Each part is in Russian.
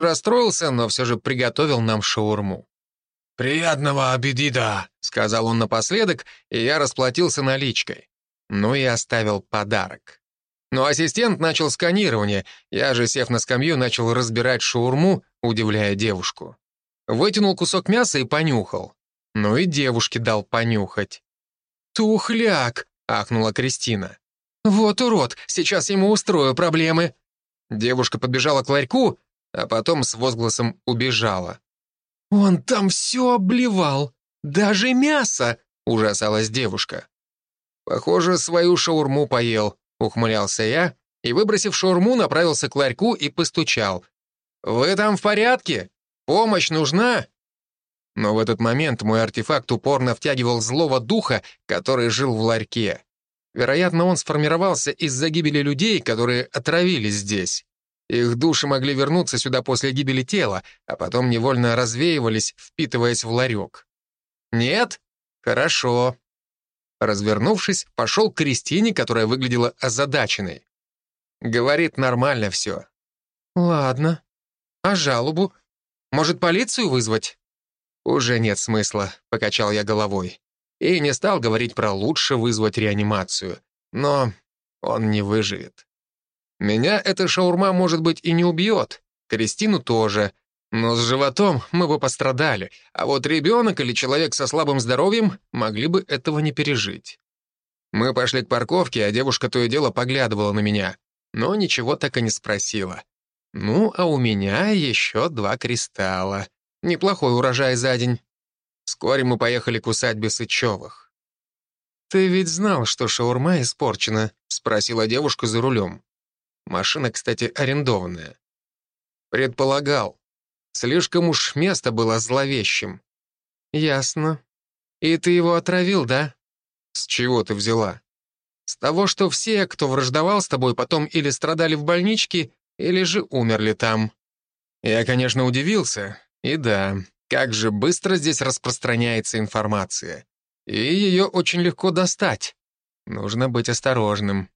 Расстроился, но все же приготовил нам шаурму. «Приятного аппетита!» — сказал он напоследок, и я расплатился наличкой. Ну и оставил подарок. Но ассистент начал сканирование, я же, сев на скамью, начал разбирать шаурму, удивляя девушку. Вытянул кусок мяса и понюхал. Ну и девушке дал понюхать. «Тухляк!» — ахнула Кристина. «Вот урод, сейчас ему устрою проблемы». Девушка подбежала к ларьку, а потом с возгласом убежала. «Он там все обливал, даже мясо!» — ужасалась девушка. «Похоже, свою шаурму поел», — ухмылялся я, и, выбросив шаурму, направился к ларьку и постучал. «Вы там в порядке? Помощь нужна?» Но в этот момент мой артефакт упорно втягивал злого духа, который жил в ларьке. Вероятно, он сформировался из-за гибели людей, которые отравились здесь. Их души могли вернуться сюда после гибели тела, а потом невольно развеивались, впитываясь в ларек. «Нет? Хорошо». Развернувшись, пошел к Кристине, которая выглядела озадаченной. Говорит, нормально все. «Ладно. А жалобу? Может, полицию вызвать?» «Уже нет смысла», — покачал я головой. И не стал говорить про лучше вызвать реанимацию. Но он не выживет. Меня эта шаурма, может быть, и не убьет, Кристину тоже, но с животом мы бы пострадали, а вот ребенок или человек со слабым здоровьем могли бы этого не пережить. Мы пошли к парковке, а девушка то и дело поглядывала на меня, но ничего так и не спросила. Ну, а у меня еще два кристалла. Неплохой урожай за день. Вскоре мы поехали к усадьбе Сычевых. «Ты ведь знал, что шаурма испорчена?» — спросила девушка за рулем. Машина, кстати, арендованная. Предполагал. Слишком уж место было зловещим. Ясно. И ты его отравил, да? С чего ты взяла? С того, что все, кто враждовал с тобой, потом или страдали в больничке, или же умерли там. Я, конечно, удивился. И да, как же быстро здесь распространяется информация. И ее очень легко достать. Нужно быть осторожным.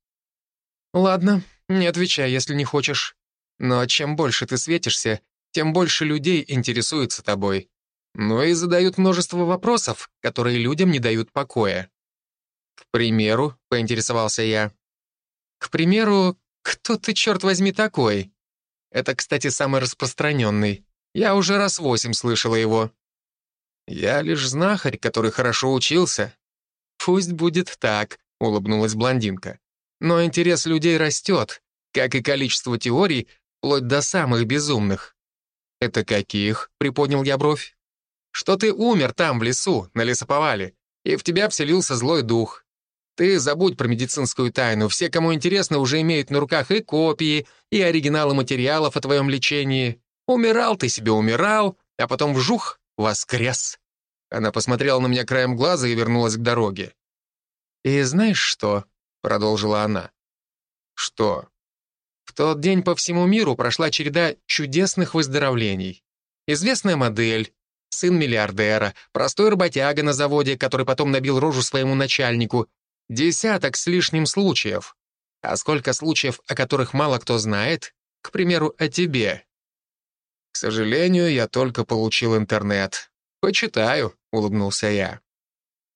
Ладно, не отвечай, если не хочешь. Но чем больше ты светишься, тем больше людей интересуются тобой. Ну и задают множество вопросов, которые людям не дают покоя. К примеру, поинтересовался я. К примеру, кто ты, черт возьми, такой? Это, кстати, самый распространенный. Я уже раз восемь слышала его. Я лишь знахарь, который хорошо учился. Пусть будет так, улыбнулась блондинка. Но интерес людей растет, как и количество теорий, вплоть до самых безумных. «Это каких?» — приподнял я бровь. «Что ты умер там, в лесу, на лесоповале, и в тебя вселился злой дух. Ты забудь про медицинскую тайну. Все, кому интересно, уже имеют на руках и копии, и оригиналы материалов о твоем лечении. Умирал ты себе, умирал, а потом вжух, воскрес». Она посмотрела на меня краем глаза и вернулась к дороге. «И знаешь что?» Продолжила она. Что? В тот день по всему миру прошла череда чудесных выздоровлений. Известная модель, сын миллиардера, простой работяга на заводе, который потом набил рожу своему начальнику, десяток с лишним случаев. А сколько случаев, о которых мало кто знает, к примеру, о тебе. К сожалению, я только получил интернет. Почитаю, улыбнулся я.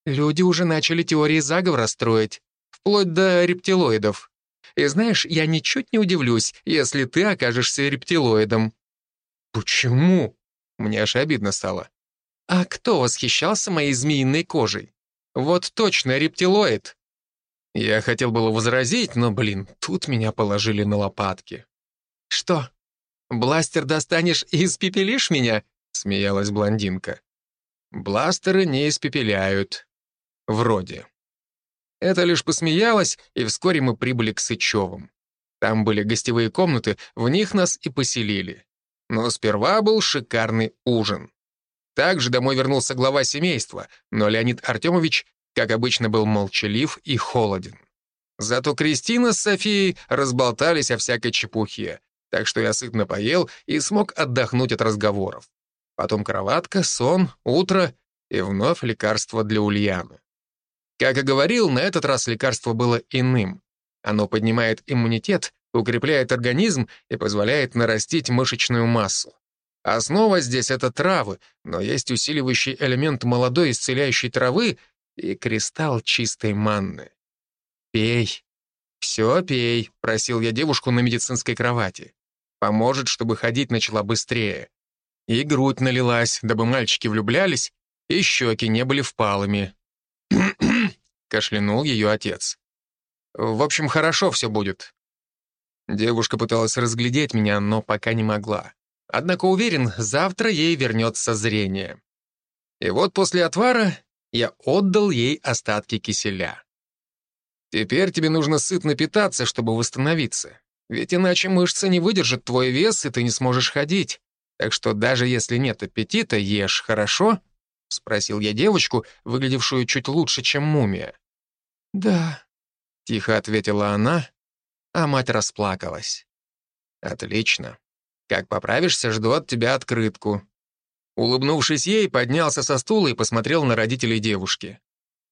Люди уже начали теории заговора строить вплоть до рептилоидов. И знаешь, я ничуть не удивлюсь, если ты окажешься рептилоидом». «Почему?» Мне аж обидно стало. «А кто восхищался моей змеиной кожей? Вот точно рептилоид». Я хотел было возразить, но, блин, тут меня положили на лопатки. «Что, бластер достанешь и испепелишь меня?» — смеялась блондинка. «Бластеры не испепеляют. Вроде». Это лишь посмеялась, и вскоре мы прибыли к Сычевым. Там были гостевые комнаты, в них нас и поселили. Но сперва был шикарный ужин. Также домой вернулся глава семейства, но Леонид Артемович, как обычно, был молчалив и холоден. Зато Кристина с Софией разболтались о всякой чепухе, так что я сытно поел и смог отдохнуть от разговоров. Потом кроватка, сон, утро и вновь лекарство для Ульяны. Как и говорил, на этот раз лекарство было иным. Оно поднимает иммунитет, укрепляет организм и позволяет нарастить мышечную массу. Основа здесь — это травы, но есть усиливающий элемент молодой исцеляющей травы и кристалл чистой манны. Пей. Все пей, просил я девушку на медицинской кровати. Поможет, чтобы ходить начала быстрее. И грудь налилась, дабы мальчики влюблялись, и щеки не были впалыми. Кашлянул ее отец. В общем, хорошо все будет. Девушка пыталась разглядеть меня, но пока не могла. Однако уверен, завтра ей вернется зрение. И вот после отвара я отдал ей остатки киселя. Теперь тебе нужно сытно питаться, чтобы восстановиться. Ведь иначе мышцы не выдержат твой вес, и ты не сможешь ходить. Так что даже если нет аппетита, ешь, хорошо?» — спросил я девочку, выглядевшую чуть лучше, чем мумия. «Да», — тихо ответила она, а мать расплакалась. «Отлично. Как поправишься, жду от тебя открытку». Улыбнувшись ей, поднялся со стула и посмотрел на родителей девушки.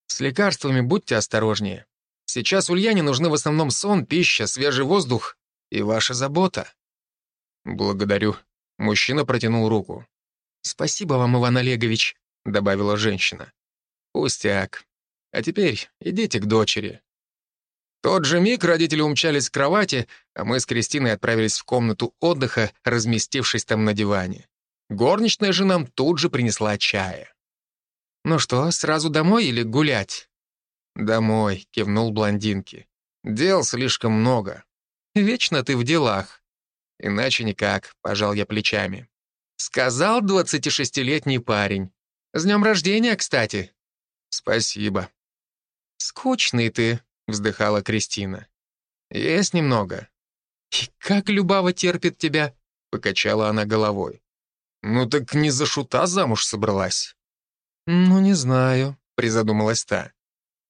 «С лекарствами будьте осторожнее. Сейчас Ульяне нужны в основном сон, пища, свежий воздух и ваша забота». «Благодарю». Мужчина протянул руку. «Спасибо вам, Иван Олегович», — добавила женщина. «Пустяк. А теперь идите к дочери» тот же миг родители умчались к кровати, а мы с Кристиной отправились в комнату отдыха, разместившись там на диване. Горничная же нам тут же принесла чая. «Ну что, сразу домой или гулять?» «Домой», — кивнул блондинки. «Дел слишком много. Вечно ты в делах». «Иначе никак», — пожал я плечами. «Сказал 26-летний парень. С днем рождения, кстати». «Спасибо». «Скучный ты», — вздыхала Кристина. «Есть немного». «И как Любава терпит тебя?» — покачала она головой. «Ну так не за шута замуж собралась». «Ну, не знаю», — призадумалась та.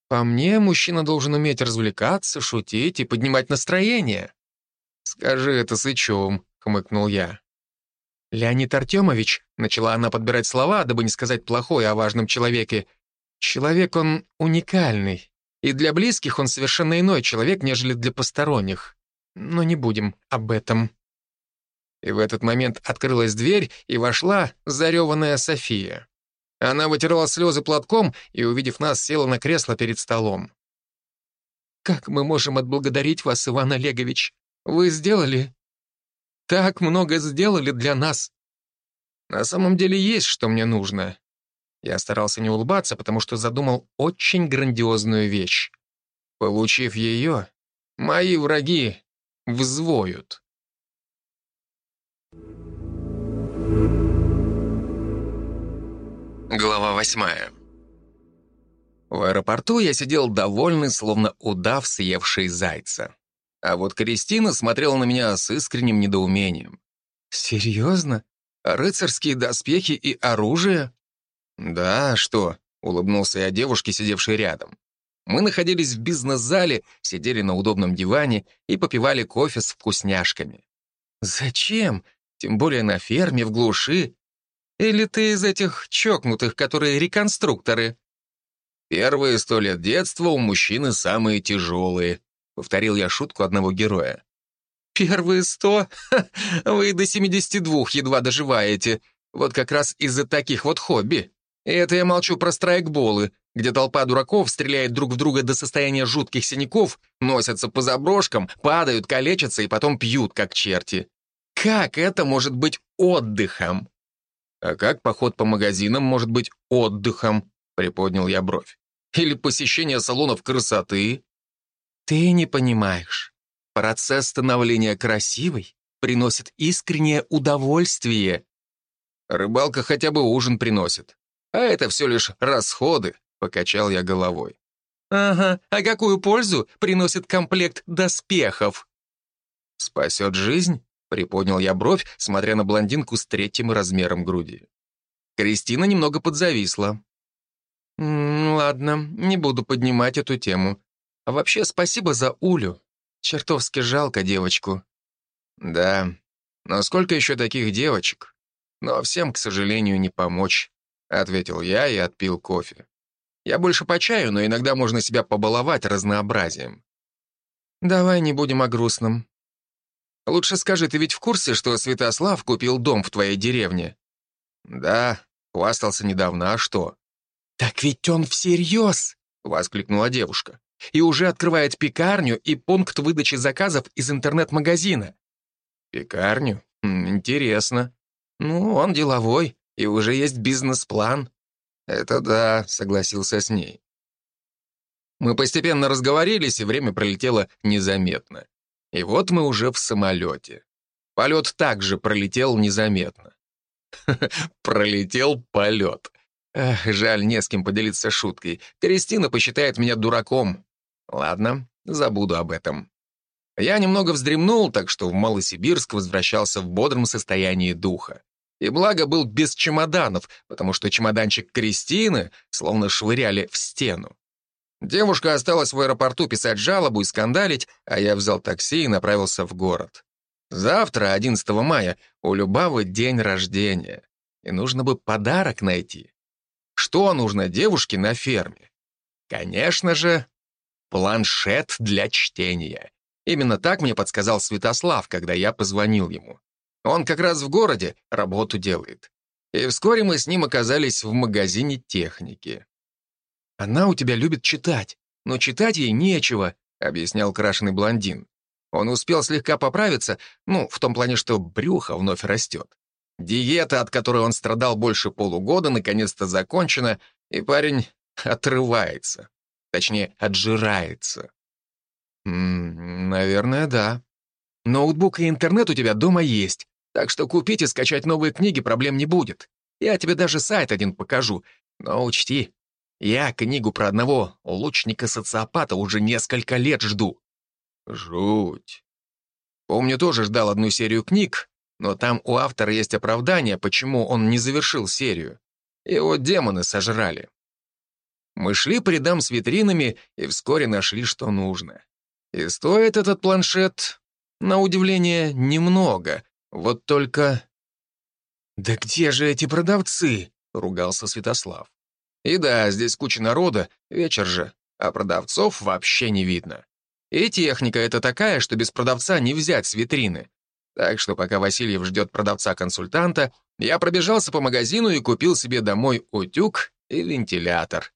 «По мне, мужчина должен уметь развлекаться, шутить и поднимать настроение». «Скажи это сычом», — хмыкнул я. «Леонид Артемович», — начала она подбирать слова, дабы не сказать плохое о важном человеке, «человек он уникальный, и для близких он совершенно иной человек, нежели для посторонних. Но не будем об этом. И в этот момент открылась дверь, и вошла зареванная София. Она вытирала слезы платком и, увидев нас, села на кресло перед столом. «Как мы можем отблагодарить вас, Иван Олегович? Вы сделали... Так много сделали для нас. На самом деле есть, что мне нужно. Я старался не улыбаться, потому что задумал очень грандиозную вещь. Получив ее, мои враги взвоют. Глава восьмая. В аэропорту я сидел довольный, словно удав, съевший зайца. А вот Кристина смотрела на меня с искренним недоумением. «Серьезно? Рыцарские доспехи и оружие?» «Да, что?» — улыбнулся я девушке, сидевшей рядом. Мы находились в бизнес-зале, сидели на удобном диване и попивали кофе с вкусняшками. «Зачем? Тем более на ферме, в глуши. Или ты из этих чокнутых, которые реконструкторы?» «Первые сто лет детства у мужчины самые тяжелые», — повторил я шутку одного героя. «Первые сто? Вы до семидесяти двух едва доживаете. Вот как раз из-за таких вот хобби», и это я молчу про страйкболы, где толпа дураков стреляет друг в друга до состояния жутких синяков, носятся по заброшкам, падают, калечатся и потом пьют, как черти. Как это может быть отдыхом? А как поход по магазинам может быть отдыхом? Приподнял я бровь. Или посещение салонов красоты? Ты не понимаешь. Процесс становления красивой приносит искреннее удовольствие. Рыбалка хотя бы ужин приносит. А это все лишь расходы, покачал я головой. Ага, а какую пользу приносит комплект доспехов? Спасет жизнь? Приподнял я бровь, смотря на блондинку с третьим размером груди. Кристина немного подзависла. «Ладно, не буду поднимать эту тему. А вообще спасибо за Улю. Чертовски жалко девочку». «Да, но сколько еще таких девочек? Но всем, к сожалению, не помочь. — ответил я и отпил кофе. «Я больше по чаю, но иногда можно себя побаловать разнообразием». «Давай не будем о грустном. Лучше скажи, ты ведь в курсе, что Святослав купил дом в твоей деревне?» «Да, хвастался недавно, а что?» «Так ведь он всерьез!» — воскликнула девушка. «И уже открывает пекарню и пункт выдачи заказов из интернет-магазина». «Пекарню? Интересно. Ну, он деловой, и уже есть бизнес-план». «Это да», — согласился с ней. Мы постепенно разговорились, и время пролетело незаметно. И вот мы уже в самолете. Полет также пролетел незаметно. Пролетел полет. Эх, жаль, не с кем поделиться шуткой. Кристина посчитает меня дураком. Ладно, забуду об этом. Я немного вздремнул, так что в Малосибирск возвращался в бодром состоянии духа. И благо был без чемоданов, потому что чемоданчик Кристины словно швыряли в стену. Девушка осталась в аэропорту писать жалобу и скандалить, а я взял такси и направился в город. Завтра, 11 мая, у Любавы день рождения. И нужно бы подарок найти. Что нужно девушке на ферме? Конечно же, планшет для чтения. Именно так мне подсказал Святослав, когда я позвонил ему. Он как раз в городе работу делает. И вскоре мы с ним оказались в магазине техники. «Она у тебя любит читать, но читать ей нечего», — объяснял крашеный блондин. Он успел слегка поправиться, ну, в том плане, что брюхо вновь растет. Диета, от которой он страдал больше полугода, наконец-то закончена, и парень отрывается. Точнее, отжирается. М -м, наверное, да. Ноутбук и интернет у тебя дома есть, так что купить и скачать новые книги проблем не будет. Я тебе даже сайт один покажу, но учти, я книгу про одного лучника-социопата уже несколько лет жду. Жуть. Помню, тоже ждал одну серию книг, но там у автора есть оправдание, почему он не завершил серию. Его демоны сожрали. Мы шли по рядам с витринами и вскоре нашли, что нужно. И стоит этот планшет, на удивление, немного. Вот только... «Да где же эти продавцы?» — ругался Святослав. И да, здесь куча народа, вечер же, а продавцов вообще не видно. И техника это такая, что без продавца не взять с витрины. Так что пока Васильев ждет продавца-консультанта, я пробежался по магазину и купил себе домой утюг и вентилятор.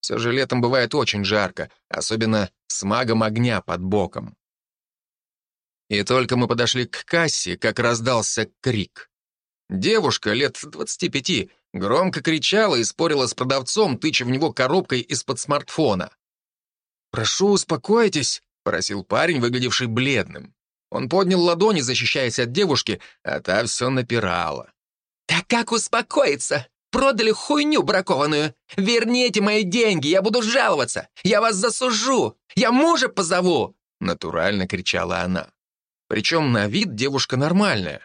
Все же летом бывает очень жарко, особенно с магом огня под боком. И только мы подошли к кассе, как раздался крик. Девушка лет 25 Громко кричала и спорила с продавцом, тыча в него коробкой из-под смартфона. «Прошу, успокойтесь», — просил парень, выглядевший бледным. Он поднял ладони, защищаясь от девушки, а та все напирала. «Да как успокоиться? Продали хуйню бракованную! Верните мои деньги, я буду жаловаться! Я вас засужу! Я мужа позову!» Натурально кричала она. Причем на вид девушка нормальная.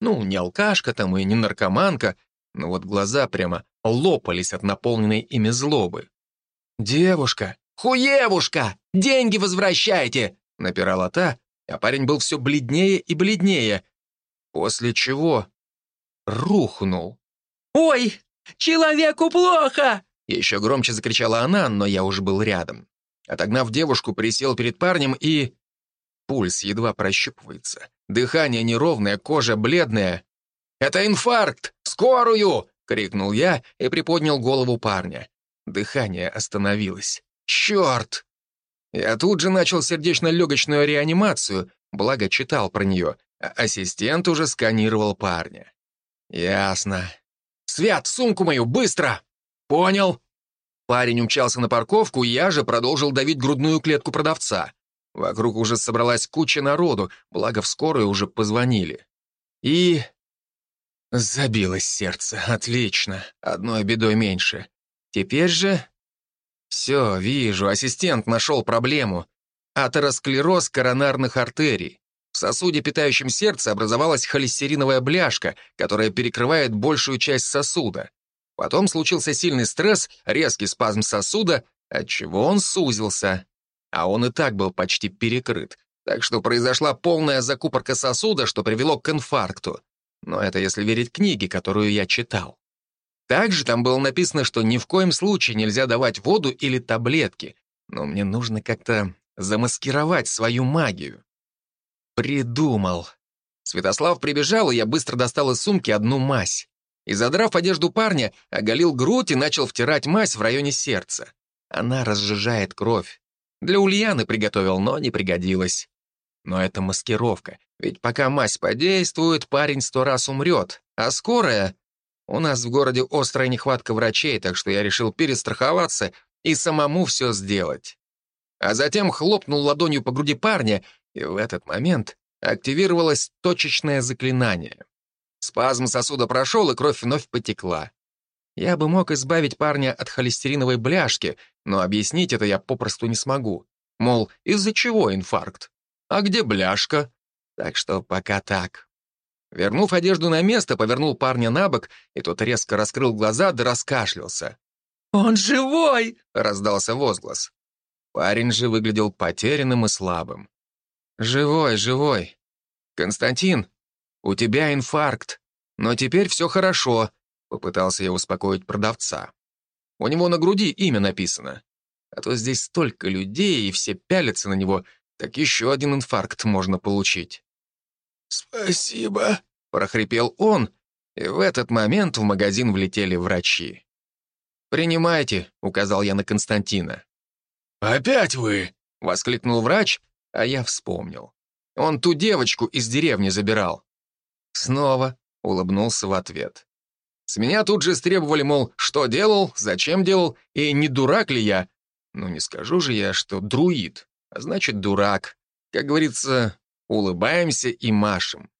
Ну, не алкашка там и не наркоманка, но вот глаза прямо лопались от наполненной ими злобы. «Девушка! Хуевушка! Деньги возвращайте!» — напирала та, а парень был все бледнее и бледнее, после чего рухнул. «Ой, человеку плохо!» Еще громче закричала она, но я уже был рядом. Отогнав девушку, присел перед парнем и... Пульс едва прощупывается. Дыхание неровное, кожа бледная. «Это инфаркт! Скорую!» — крикнул я и приподнял голову парня. Дыхание остановилось. «Черт!» Я тут же начал сердечно-легочную реанимацию, благо читал про нее, а ассистент уже сканировал парня. «Ясно. Свят, сумку мою, быстро!» «Понял!» Парень умчался на парковку, я же продолжил давить грудную клетку продавца. Вокруг уже собралась куча народу, благо в скорую уже позвонили. И Забилось сердце. Отлично. Одной бедой меньше. Теперь же... Все, вижу, ассистент нашел проблему. Атеросклероз коронарных артерий. В сосуде, питающем сердце, образовалась холестериновая бляшка, которая перекрывает большую часть сосуда. Потом случился сильный стресс, резкий спазм сосуда, отчего он сузился. А он и так был почти перекрыт. Так что произошла полная закупорка сосуда, что привело к инфаркту. Но это если верить книге, которую я читал. Также там было написано, что ни в коем случае нельзя давать воду или таблетки, но мне нужно как-то замаскировать свою магию. Придумал. Святослав прибежал, и я быстро достал из сумки одну мазь. И, задрав одежду парня, оголил грудь и начал втирать мазь в районе сердца. Она разжижает кровь. Для Ульяны приготовил, но не пригодилась. Но это маскировка, ведь пока мазь подействует, парень сто раз умрет. А скорая... У нас в городе острая нехватка врачей, так что я решил перестраховаться и самому все сделать. А затем хлопнул ладонью по груди парня, и в этот момент активировалось точечное заклинание. Спазм сосуда прошел, и кровь вновь потекла. Я бы мог избавить парня от холестериновой бляшки, но объяснить это я попросту не смогу. Мол, из-за чего инфаркт? А где бляшка? Так что пока так. Вернув одежду на место, повернул парня на бок, и тот резко раскрыл глаза да раскашлялся. «Он живой!» — раздался возглас. Парень же выглядел потерянным и слабым. «Живой, живой. Константин, у тебя инфаркт, но теперь все хорошо», — попытался я успокоить продавца. «У него на груди имя написано. А то здесь столько людей, и все пялятся на него, так еще один инфаркт можно получить». «Спасибо», — прохрипел он, и в этот момент в магазин влетели врачи. «Принимайте», — указал я на Константина. «Опять вы?» — воскликнул врач, а я вспомнил. Он ту девочку из деревни забирал. Снова улыбнулся в ответ. С меня тут же стребовали, мол, что делал, зачем делал, и не дурак ли я. Ну, не скажу же я, что друид, а значит, дурак. Как говорится, улыбаемся и машем.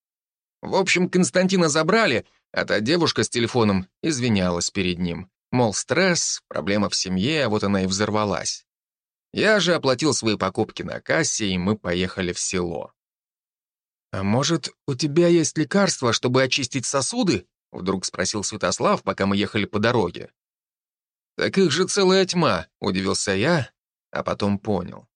В общем, Константина забрали, а та девушка с телефоном извинялась перед ним. Мол, стресс, проблема в семье, а вот она и взорвалась. Я же оплатил свои покупки на кассе, и мы поехали в село. «А может, у тебя есть лекарство, чтобы очистить сосуды?» — вдруг спросил Святослав, пока мы ехали по дороге. «Таких же целая тьма», — удивился я, а потом понял.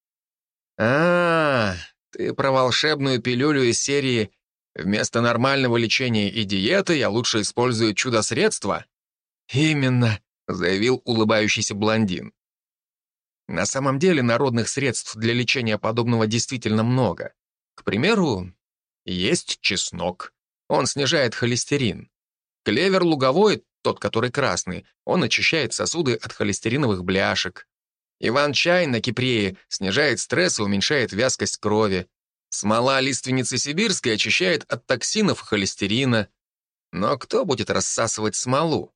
«А, ты про волшебную пилюлю из серии «Вместо нормального лечения и диеты я лучше использую чудо-средства?» «Именно», — заявил улыбающийся блондин. На самом деле народных средств для лечения подобного действительно много. К примеру, есть чеснок. Он снижает холестерин. Клевер луговой, тот, который красный, он очищает сосуды от холестериновых бляшек. Иван-чай на Кипрее снижает стресс и уменьшает вязкость крови. Смола лиственницы сибирской очищает от токсинов холестерина. Но кто будет рассасывать смолу?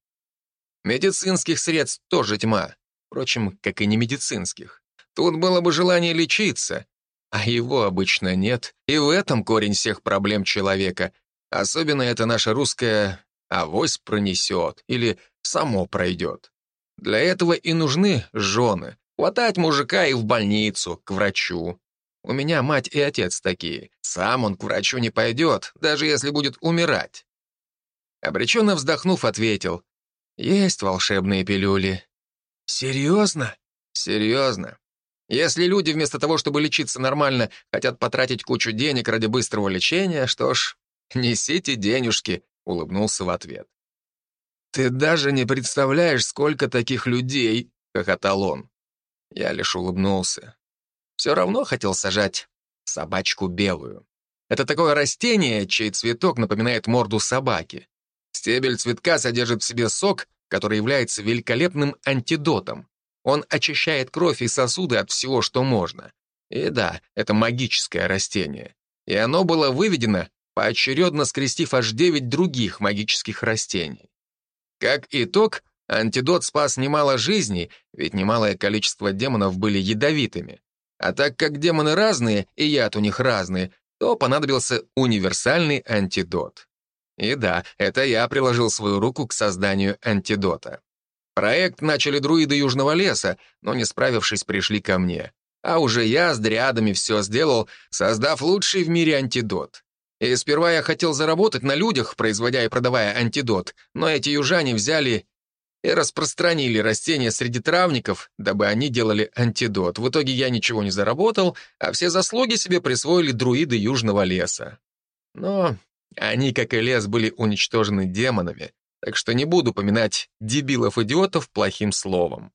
Медицинских средств тоже тьма. Впрочем, как и не медицинских. Тут было бы желание лечиться, а его обычно нет, и в этом корень всех проблем человека. Особенно это наша русская «авось пронесет» или «само пройдет». Для этого и нужны жены. Хватать мужика и в больницу, к врачу. У меня мать и отец такие. Сам он к врачу не пойдет, даже если будет умирать. Обреченно вздохнув, ответил. Есть волшебные пилюли. Серьезно? Серьезно. Если люди вместо того, чтобы лечиться нормально, хотят потратить кучу денег ради быстрого лечения, что ж, несите денежки, улыбнулся в ответ. Ты даже не представляешь, сколько таких людей, хохотал он. Я лишь улыбнулся. Все равно хотел сажать собачку белую. Это такое растение, чей цветок напоминает морду собаки. Стебель цветка содержит в себе сок, который является великолепным антидотом. Он очищает кровь и сосуды от всего, что можно. И да, это магическое растение. И оно было выведено, поочередно скрестив аж девять других магических растений. Как итог, Антидот спас немало жизней, ведь немалое количество демонов были ядовитыми. А так как демоны разные, и яд у них разный, то понадобился универсальный антидот. И да, это я приложил свою руку к созданию антидота. Проект начали друиды Южного леса, но не справившись, пришли ко мне. А уже я с дриадами все сделал, создав лучший в мире антидот. И сперва я хотел заработать на людях, производя и продавая антидот, но эти южане взяли и распространили растения среди травников, дабы они делали антидот. В итоге я ничего не заработал, а все заслуги себе присвоили друиды Южного леса. Но они, как и лес, были уничтожены демонами, так что не буду поминать дебилов-идиотов плохим словом.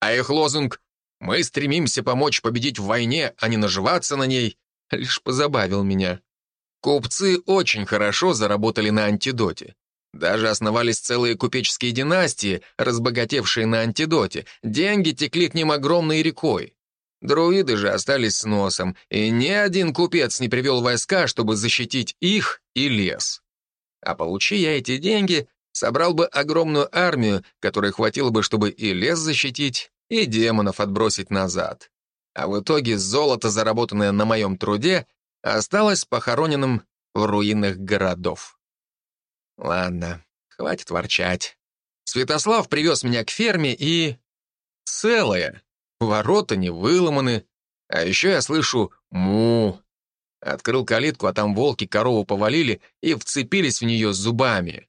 А их лозунг «Мы стремимся помочь победить в войне, а не наживаться на ней» лишь позабавил меня. Купцы очень хорошо заработали на антидоте. Даже основались целые купеческие династии, разбогатевшие на антидоте. Деньги текли к ним огромной рекой. Друиды же остались с носом, и ни один купец не привел войска, чтобы защитить их и лес. А получи я эти деньги, собрал бы огромную армию, которой хватило бы, чтобы и лес защитить, и демонов отбросить назад. А в итоге золото, заработанное на моем труде, осталось похороненным в руинах городов. Ладно, хватит ворчать. Святослав привез меня к ферме и... Целое. Ворота не выломаны. А еще я слышу «му». Открыл калитку, а там волки корову повалили и вцепились в нее зубами.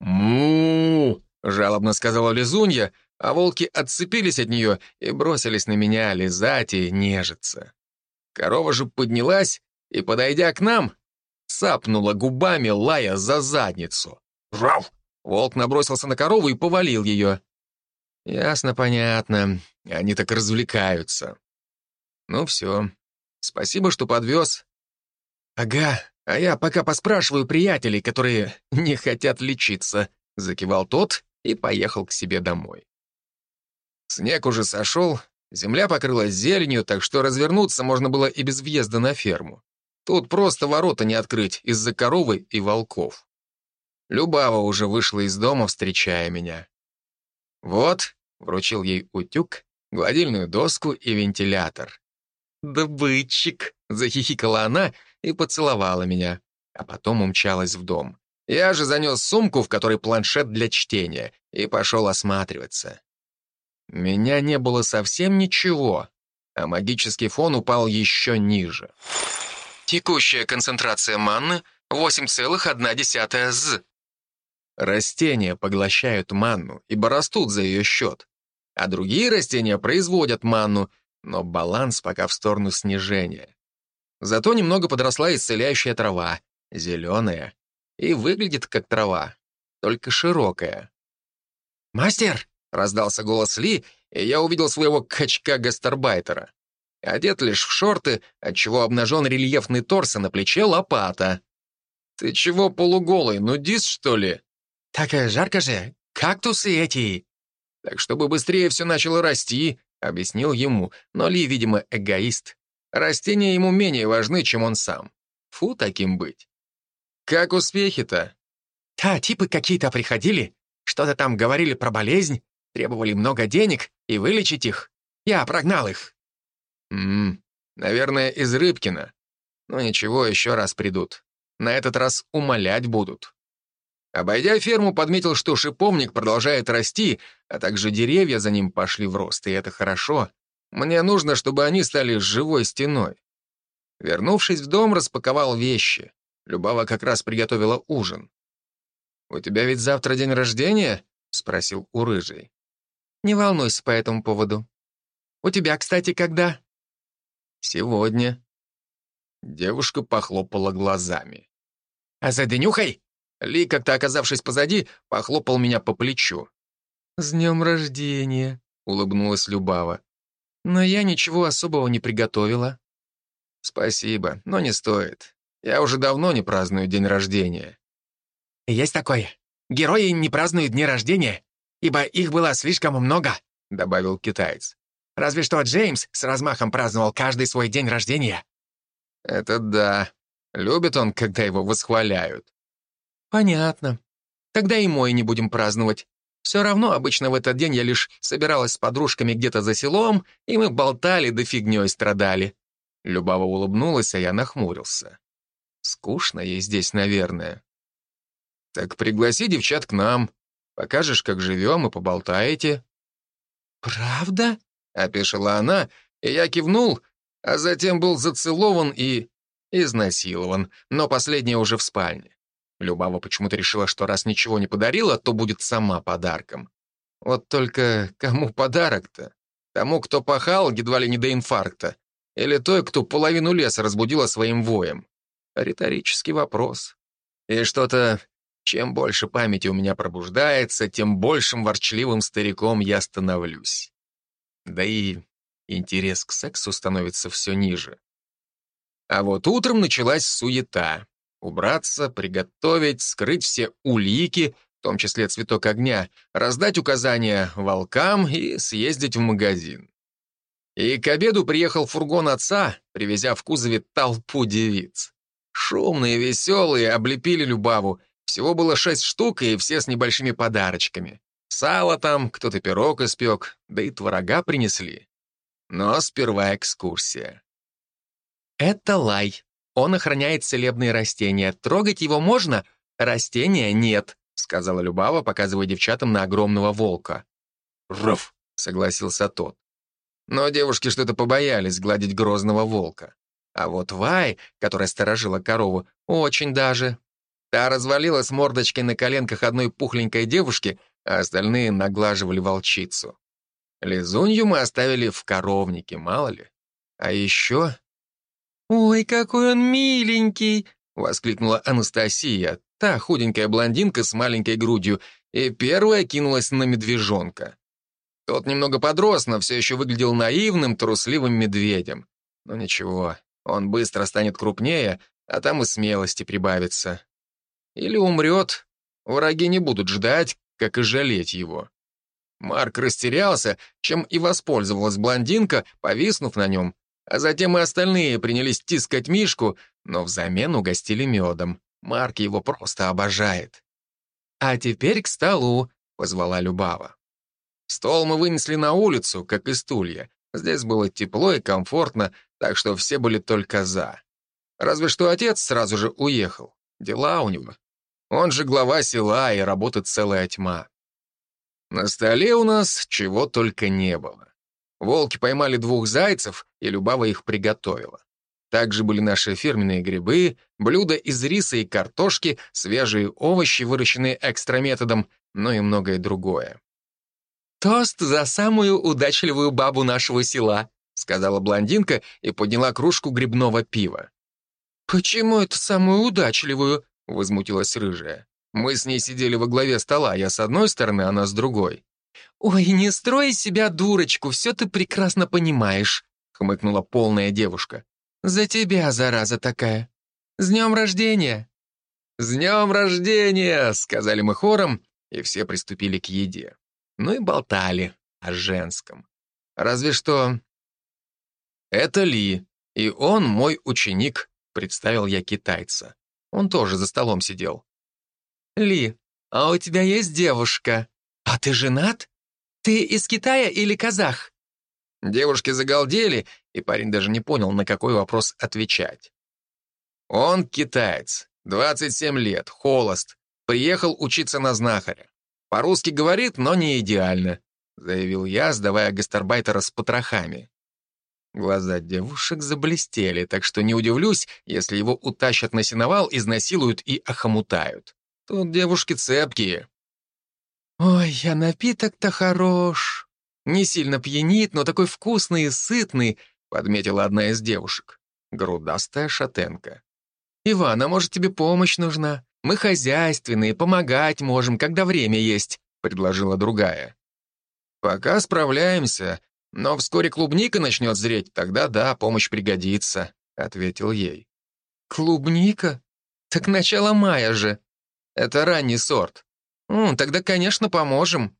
«Му!» — жалобно сказала лизунья, а волки отцепились от нее и бросились на меня лизать и нежиться. Корова же поднялась и, подойдя к нам, цапнула губами, лая за задницу. «Рав!» Волк набросился на корову и повалил ее. Ясно, понятно. Они так развлекаются. Ну все. Спасибо, что подвез. Ага, а я пока поспрашиваю приятелей, которые не хотят лечиться, закивал тот и поехал к себе домой. Снег уже сошел, земля покрылась зеленью, так что развернуться можно было и без въезда на ферму. Тут просто ворота не открыть из-за коровы и волков. Любава уже вышла из дома, встречая меня. «Вот», — вручил ей утюг, гладильную доску и вентилятор. «Добытчик», — захихикала она и поцеловала меня, а потом умчалась в дом. Я же занес сумку, в которой планшет для чтения, и пошел осматриваться. Меня не было совсем ничего, а магический фон упал еще ниже. Текущая концентрация манны 8,1 з. Растения поглощают манну, ибо растут за ее счет. А другие растения производят манну, но баланс пока в сторону снижения. Зато немного подросла исцеляющая трава, зеленая, и выглядит как трава, только широкая. «Мастер!» — раздался голос Ли, и я увидел своего качка-гастарбайтера. Одет лишь в шорты, отчего обнажен рельефный торс, а на плече лопата. «Ты чего полуголый, нудист, что ли?» «Так э, жарко же, кактусы эти!» «Так чтобы быстрее все начало расти», — объяснил ему, но Ли, видимо, эгоист. Растения ему менее важны, чем он сам. Фу, таким быть. «Как успехи-то?» «Та, типы какие-то приходили, что-то там говорили про болезнь, требовали много денег и вылечить их. Я прогнал их». «Ммм, наверное, из Рыбкина. Но ничего, еще раз придут. На этот раз умолять будут». Обойдя ферму, подметил, что шиповник продолжает расти, а также деревья за ним пошли в рост, и это хорошо. Мне нужно, чтобы они стали живой стеной. Вернувшись в дом, распаковал вещи. Любава как раз приготовила ужин. «У тебя ведь завтра день рождения?» — спросил у рыжей. «Не волнуйся по этому поводу. У тебя, кстати, когда?» «Сегодня». Девушка похлопала глазами. «А за денюхой?» Ли, как-то оказавшись позади, похлопал меня по плечу. «С днем рождения», — улыбнулась Любава. «Но я ничего особого не приготовила». «Спасибо, но не стоит. Я уже давно не праздную день рождения». «Есть такое. Герои не празднуют дни рождения, ибо их было слишком много», — добавил китаец. «Разве что Джеймс с размахом праздновал каждый свой день рождения». «Это да. Любит он, когда его восхваляют». «Понятно. Тогда и мой не будем праздновать. Все равно обычно в этот день я лишь собиралась с подружками где-то за селом, и мы болтали да фигней страдали». Любава улыбнулась, а я нахмурился. Скучно ей здесь, наверное. «Так пригласи девчат к нам. Покажешь, как живем, и поболтаете». «Правда?» — опешила она, и я кивнул, а затем был зацелован и изнасилован, но последнее уже в спальне. Любава почему-то решила, что раз ничего не подарила, то будет сама подарком. Вот только кому подарок-то? Тому, кто пахал едва ли не до инфаркта? Или той, кто половину леса разбудила своим воем? Риторический вопрос. И что-то, чем больше памяти у меня пробуждается, тем большим ворчливым стариком я становлюсь. Да и интерес к сексу становится все ниже. А вот утром началась суета. Убраться, приготовить, скрыть все улики, в том числе цветок огня, раздать указания волкам и съездить в магазин. И к обеду приехал фургон отца, привезя в кузове толпу девиц. Шумные, веселые, облепили Любаву. Всего было шесть штук, и все с небольшими подарочками. Сало там, кто-то пирог испек, да и творога принесли. Но сперва экскурсия. Это лай. Он охраняет целебные растения. Трогать его можно, растения нет, сказала Любава, показывая девчатам на огромного волка. «Ров!» — согласился тот. Но девушки что-то побоялись гладить грозного волка. А вот Вай, которая сторожила корову, очень даже. Та развалилась мордочкой на коленках одной пухленькой девушки, а остальные наглаживали волчицу. Лизунью мы оставили в коровнике, мало ли. А еще... «Ой, какой он миленький!» — воскликнула Анастасия, та худенькая блондинка с маленькой грудью, и первая кинулась на медвежонка. Тот немного подрос, но все еще выглядел наивным, трусливым медведем. Но ничего, он быстро станет крупнее, а там и смелости прибавится. Или умрет. Враги не будут ждать, как и жалеть его. Марк растерялся, чем и воспользовалась блондинка, повиснув на нем, а затем и остальные принялись тискать Мишку, но взамен угостили медом. Марк его просто обожает. «А теперь к столу», — позвала Любава. Стол мы вынесли на улицу, как и стулья. Здесь было тепло и комфортно, так что все были только «за». Разве что отец сразу же уехал. Дела у него. Он же глава села, и работает целая тьма. На столе у нас чего только не было. Волки поймали двух зайцев, и Любава их приготовила. Также были наши фирменные грибы, блюда из риса и картошки, свежие овощи, выращенные экстраметодом, ну и многое другое. «Тост за самую удачливую бабу нашего села», сказала блондинка и подняла кружку грибного пива. «Почему это самую удачливую?» Возмутилась рыжая. Мы с ней сидели во главе стола, я с одной стороны, она с другой. «Ой, не строй себя дурочку, все ты прекрасно понимаешь», хмыкнула полная девушка. «За тебя, зараза такая. С днем рождения!» «С днем рождения!» — сказали мы хором, и все приступили к еде. Ну и болтали о женском. Разве что... «Это Ли, и он мой ученик», — представил я китайца. Он тоже за столом сидел. «Ли, а у тебя есть девушка? А ты женат? Ты из Китая или казах?» Девушки загалдели, и парень даже не понял, на какой вопрос отвечать. Он китаец, 27 лет, холост, приехал учиться на знахаря. По-русски говорит, но не идеально, заявил я, сдавая гастарбайтера с потрохами. Глаза девушек заблестели, так что не удивлюсь, если его утащат на сеновал, изнасилуют и охомутают. Тут девушки цепкие. «Ой, а напиток-то хорош. Не сильно пьянит, но такой вкусный и сытный», — подметила одна из девушек. Грудастая шатенка. «Иван, а может, тебе помощь нужна? Мы хозяйственные, помогать можем, когда время есть», — предложила другая. «Пока справляемся, но вскоре клубника начнет зреть, тогда да, помощь пригодится», — ответил ей. «Клубника? Так начало мая же. Это ранний сорт. М, тогда, конечно, поможем».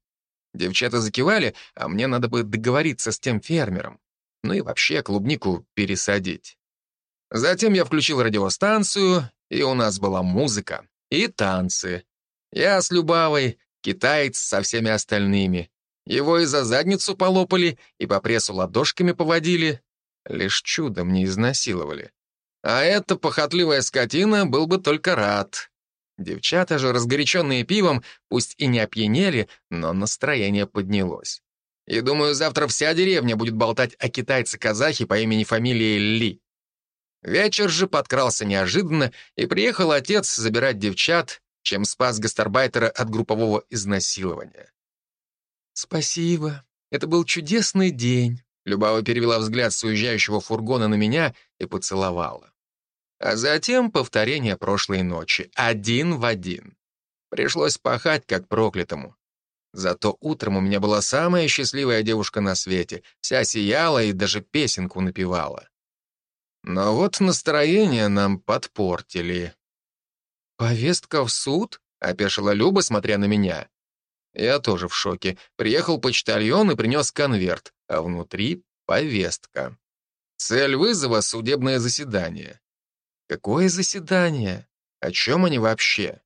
Девчата закивали, а мне надо бы договориться с тем фермером. Ну и вообще клубнику пересадить. Затем я включил радиостанцию, и у нас была музыка и танцы. Я с Любавой, китаец со всеми остальными. Его и за задницу полопали, и по прессу ладошками поводили. Лишь чудом не изнасиловали. А эта похотливая скотина был бы только рад. Девчата же, разгоряченные пивом, пусть и не опьянели, но настроение поднялось. И думаю, завтра вся деревня будет болтать о китайце-казахе по имени фамилии Ли. Вечер же подкрался неожиданно, и приехал отец забирать девчат, чем спас гастарбайтера от группового изнасилования. «Спасибо. Это был чудесный день». Любава перевела взгляд с уезжающего фургона на меня и поцеловала. А затем повторение прошлой ночи, один в один. Пришлось пахать, как проклятому. Зато утром у меня была самая счастливая девушка на свете, вся сияла и даже песенку напевала. Но вот настроение нам подпортили. «Повестка в суд?» — опешила Люба, смотря на меня. Я тоже в шоке. Приехал почтальон и принес конверт, а внутри — повестка. Цель вызова — судебное заседание. Какое заседание? О чем они вообще?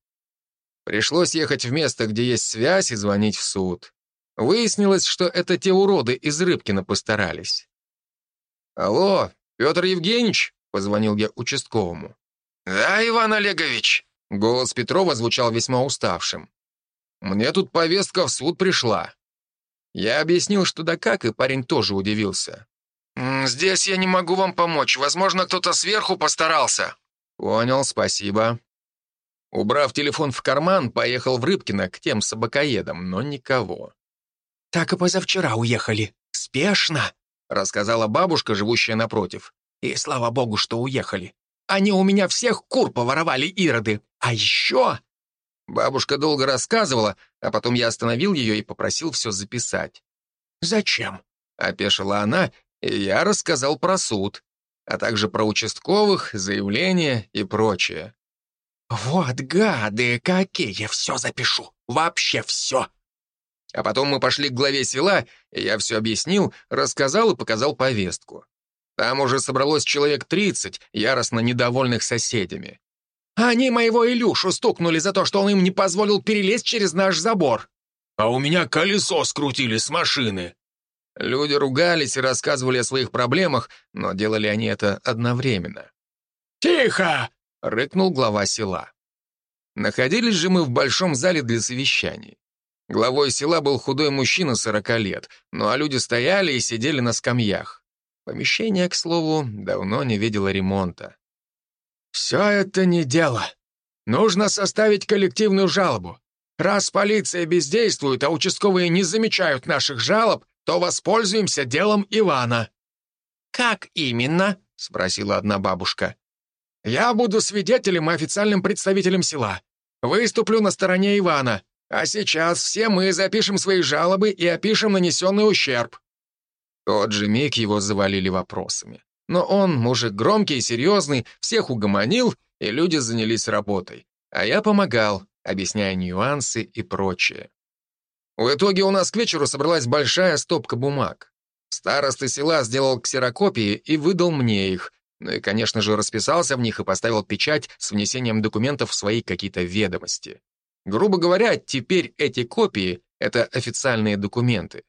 Пришлось ехать в место, где есть связь, и звонить в суд. Выяснилось, что это те уроды из Рыбкина постарались. «Алло, Петр Евгеньевич?» — позвонил я участковому. «Да, Иван Олегович». Голос Петрова звучал весьма уставшим. «Мне тут повестка в суд пришла». Я объяснил, что да как, и парень тоже удивился. «Здесь я не могу вам помочь. Возможно, кто-то сверху постарался». «Понял, спасибо». Убрав телефон в карман, поехал в Рыбкино к тем собакоедам, но никого. «Так и позавчера уехали. Спешно», — рассказала бабушка, живущая напротив. «И слава богу, что уехали. Они у меня всех кур поворовали ироды. А еще...» Бабушка долго рассказывала, а потом я остановил ее и попросил все записать. «Зачем?» — опешила она, и я рассказал про суд, а также про участковых, заявления и прочее. «Вот гады какие! Все запишу! Вообще все!» А потом мы пошли к главе села, и я все объяснил, рассказал и показал повестку. Там уже собралось человек 30, яростно недовольных соседями. «Они моего Илюшу стукнули за то, что он им не позволил перелезть через наш забор». «А у меня колесо скрутили с машины». Люди ругались и рассказывали о своих проблемах, но делали они это одновременно. «Тихо!» — рыкнул глава села. Находились же мы в большом зале для совещаний. Главой села был худой мужчина сорока лет, ну а люди стояли и сидели на скамьях. Помещение, к слову, давно не видело ремонта. «Все это не дело. Нужно составить коллективную жалобу. Раз полиция бездействует, а участковые не замечают наших жалоб, то воспользуемся делом Ивана». «Как именно?» — спросила одна бабушка. «Я буду свидетелем и официальным представителем села. Выступлю на стороне Ивана. А сейчас все мы запишем свои жалобы и опишем нанесенный ущерб». Тот же миг его завалили вопросами. Но он, мужик громкий и серьезный, всех угомонил, и люди занялись работой. А я помогал, объясняя нюансы и прочее. В итоге у нас к вечеру собралась большая стопка бумаг. Староста села сделал ксерокопии и выдал мне их, ну и, конечно же, расписался в них и поставил печать с внесением документов в свои какие-то ведомости. Грубо говоря, теперь эти копии — это официальные документы.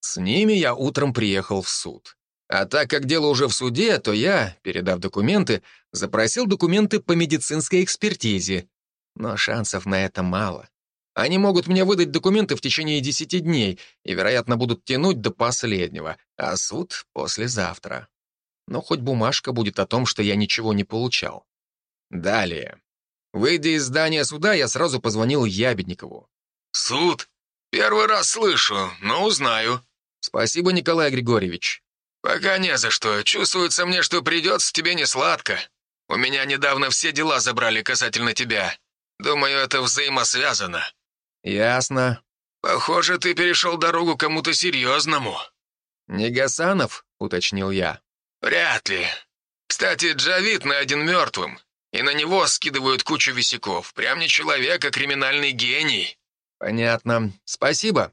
С ними я утром приехал в суд. А так как дело уже в суде, то я, передав документы, запросил документы по медицинской экспертизе. Но шансов на это мало. Они могут мне выдать документы в течение 10 дней и, вероятно, будут тянуть до последнего, а суд — послезавтра. Но хоть бумажка будет о том, что я ничего не получал. Далее. Выйдя из здания суда, я сразу позвонил Ябедникову. «Суд? Первый раз слышу, но узнаю». «Спасибо, Николай Григорьевич». «Пока не за что. Чувствуется мне, что придется тебе не сладко. У меня недавно все дела забрали касательно тебя. Думаю, это взаимосвязано». «Ясно». «Похоже, ты перешел дорогу кому-то серьезному». «Не Гасанов?» — уточнил я. «Вряд ли. Кстати, Джавид найден мертвым. И на него скидывают кучу висяков. Прям не человек, а криминальный гений». «Понятно. Спасибо».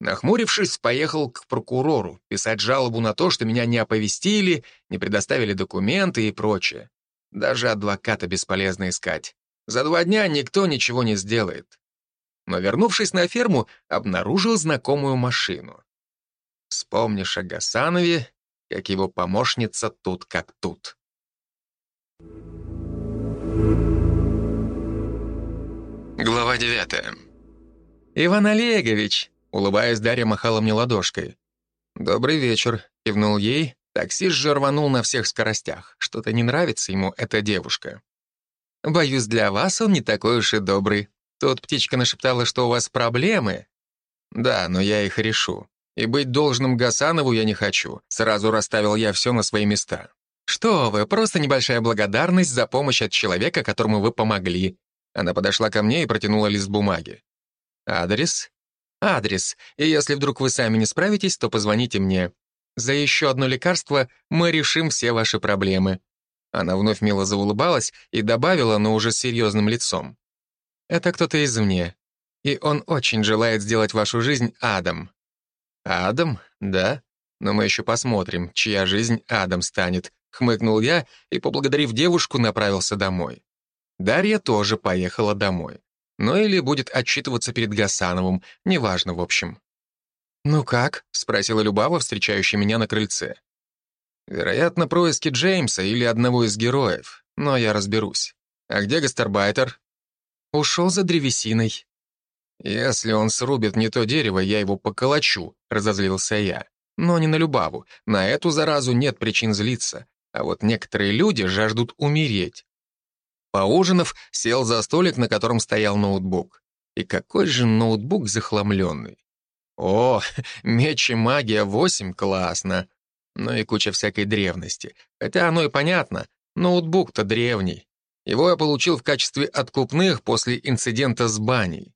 Нахмурившись, поехал к прокурору писать жалобу на то, что меня не оповестили, не предоставили документы и прочее. Даже адвоката бесполезно искать. За два дня никто ничего не сделает. Но, вернувшись на ферму, обнаружил знакомую машину. Вспомнишь о Гасанове, как его помощница тут как тут. Глава девятая. «Иван Олегович!» — улыбаясь, Дарья махала мне ладошкой. «Добрый вечер», — кивнул ей. Таксист же рванул на всех скоростях. Что-то не нравится ему эта девушка. «Боюсь, для вас он не такой уж и добрый. Тут птичка нашептала, что у вас проблемы». «Да, но я их решу. И быть должным Гасанову я не хочу. Сразу расставил я все на свои места». «Что вы, просто небольшая благодарность за помощь от человека, которому вы помогли», она подошла ко мне и протянула лист бумаги. «Адрес?» «Адрес. И если вдруг вы сами не справитесь, то позвоните мне. За еще одно лекарство мы решим все ваши проблемы». Она вновь мило заулыбалась и добавила, но уже с серьезным лицом. «Это кто-то извне, и он очень желает сделать вашу жизнь адом». «Адом? Да? Но мы еще посмотрим, чья жизнь адом станет», — хмыкнул я и, поблагодарив девушку, направился домой. Дарья тоже поехала домой. Ну или будет отчитываться перед Гасановым, неважно, в общем. «Ну как?» — спросила Любава, встречающая меня на крыльце. «Вероятно, происки Джеймса или одного из героев, но я разберусь. А где гастарбайтер?» «Ушел за древесиной». «Если он срубит не то дерево, я его поколочу», — разозлился я. Но не на Любаву, на эту заразу нет причин злиться, а вот некоторые люди жаждут умереть. Поужинав, сел за столик, на котором стоял ноутбук. И какой же ноутбук захламленный. О, меч и магия 8 классно. Ну и куча всякой древности. Хотя оно и понятно, ноутбук-то древний. Его я получил в качестве откупных после инцидента с баней.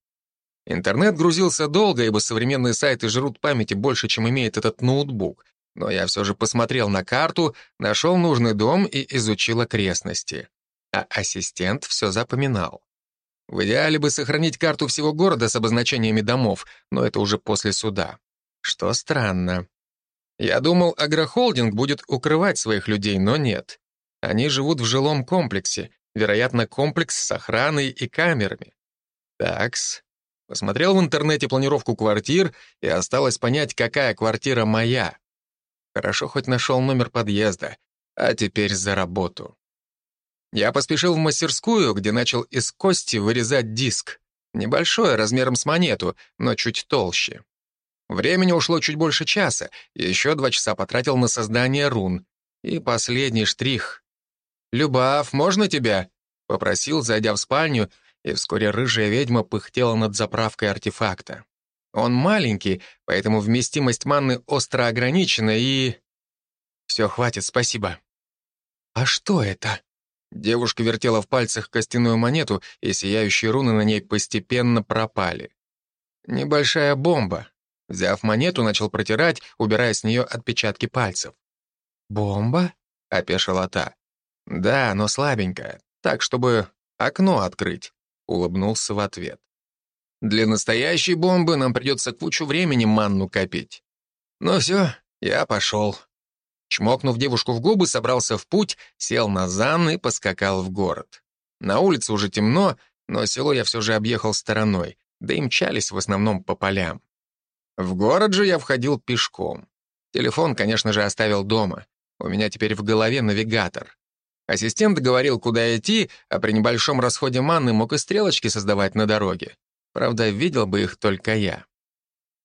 Интернет грузился долго, ибо современные сайты жрут памяти больше, чем имеет этот ноутбук. Но я все же посмотрел на карту, нашел нужный дом и изучил окрестности а ассистент все запоминал. В идеале бы сохранить карту всего города с обозначениями домов, но это уже после суда. Что странно. Я думал, агрохолдинг будет укрывать своих людей, но нет. Они живут в жилом комплексе, вероятно, комплекс с охраной и камерами. Такс. Посмотрел в интернете планировку квартир, и осталось понять, какая квартира моя. Хорошо, хоть нашел номер подъезда, а теперь за работу. Я поспешил в мастерскую, где начал из кости вырезать диск. Небольшой, размером с монету, но чуть толще. Времени ушло чуть больше часа, и еще два часа потратил на создание рун. И последний штрих. «Любав, можно тебя?» — попросил, зайдя в спальню, и вскоре рыжая ведьма пыхтела над заправкой артефакта. Он маленький, поэтому вместимость манны остро ограничена и... Все, хватит, спасибо. «А что это?» Девушка вертела в пальцах костяную монету, и сияющие руны на ней постепенно пропали. Небольшая бомба. Взяв монету, начал протирать, убирая с нее отпечатки пальцев. «Бомба?» — опешила та. «Да, но слабенькая, так, чтобы окно открыть», — улыбнулся в ответ. «Для настоящей бомбы нам придется кучу времени манну копить. Ну все, я пошел». Чмокнув девушку в губы, собрался в путь, сел на зан и поскакал в город. На улице уже темно, но село я все же объехал стороной, да и мчались в основном по полям. В город же я входил пешком. Телефон, конечно же, оставил дома. У меня теперь в голове навигатор. Ассистент говорил, куда идти, а при небольшом расходе манны мог и стрелочки создавать на дороге. Правда, видел бы их только я.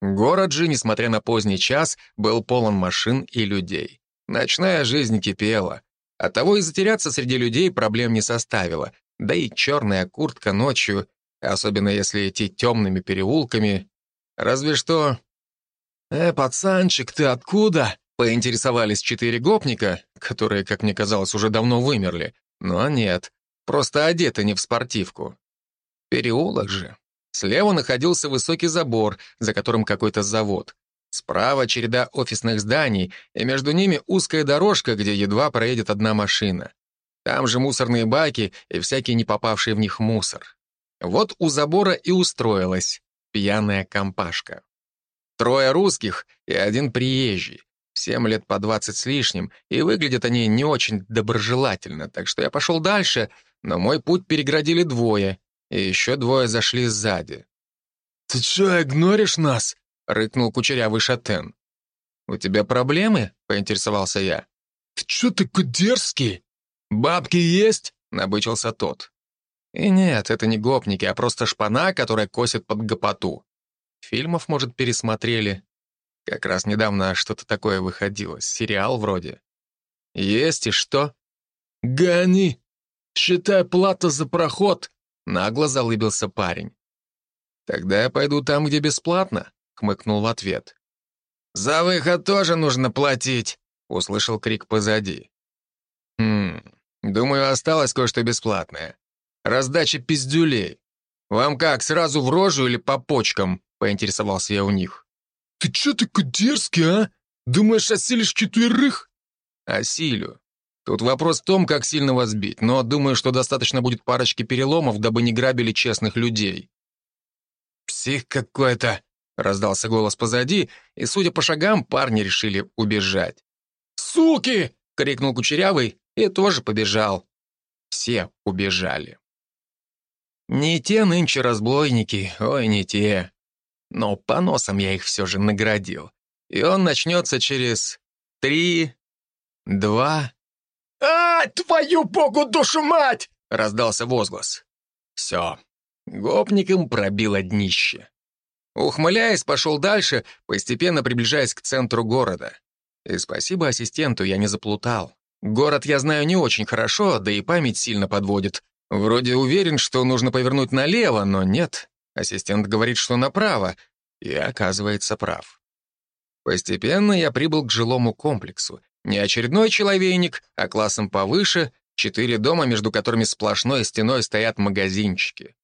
Город же, несмотря на поздний час, был полон машин и людей. Ночная жизнь кипела. Оттого и затеряться среди людей проблем не составило. Да и черная куртка ночью, особенно если идти темными переулками. Разве что... «Э, пацанчик, ты откуда?» Поинтересовались четыре гопника, которые, как мне казалось, уже давно вымерли. Но нет, просто одеты не в спортивку. Переулок же. Слева находился высокий забор, за которым какой-то завод. Справа череда офисных зданий, и между ними узкая дорожка, где едва проедет одна машина. Там же мусорные баки и всякий не попавший в них мусор. Вот у забора и устроилась пьяная компашка. Трое русских и один приезжий. Всем лет по двадцать с лишним, и выглядят они не очень доброжелательно, так что я пошел дальше, но мой путь переградили двое, и еще двое зашли сзади. «Ты что, игноришь нас?» — рыкнул кучерявый шатен. «У тебя проблемы?» — поинтересовался я. «Ты чё такой дерзкий? Бабки есть?» — набычился тот. И нет, это не гопники, а просто шпана, которая косит под гопоту. Фильмов, может, пересмотрели. Как раз недавно что-то такое выходило, сериал вроде. Есть и что? «Гони! Считай плата за проход!» — нагло залыбился парень. «Тогда я пойду там, где бесплатно», — хмыкнул в ответ. «За выход тоже нужно платить», — услышал крик позади. «Хм, думаю, осталось кое-что бесплатное. Раздача пиздюлей. Вам как, сразу в рожу или по почкам?» — поинтересовался я у них. «Ты чё такой дерзкий, а? Думаешь, осилишь четверых?» «Осилю. Тут вопрос в том, как сильно вас бить, но думаю, что достаточно будет парочки переломов, дабы не грабили честных людей». «Псих какой-то», — раздался голос позади, и, судя по шагам, парни решили убежать. «Суки!» — крикнул Кучерявый и тоже побежал. Все убежали. Не те нынче разбойники, ой, не те. Но по носам я их все же наградил. И он начнется через три, два... «А, твою богу душу мать!» — раздался возглас. Все, гопником пробило днище. Ухмыляясь, пошел дальше, постепенно приближаясь к центру города. И спасибо ассистенту, я не заплутал. Город я знаю не очень хорошо, да и память сильно подводит. Вроде уверен, что нужно повернуть налево, но нет. Ассистент говорит, что направо, и оказывается прав. Постепенно я прибыл к жилому комплексу. Не очередной человейник, а классом повыше, четыре дома, между которыми сплошной стеной стоят магазинчики.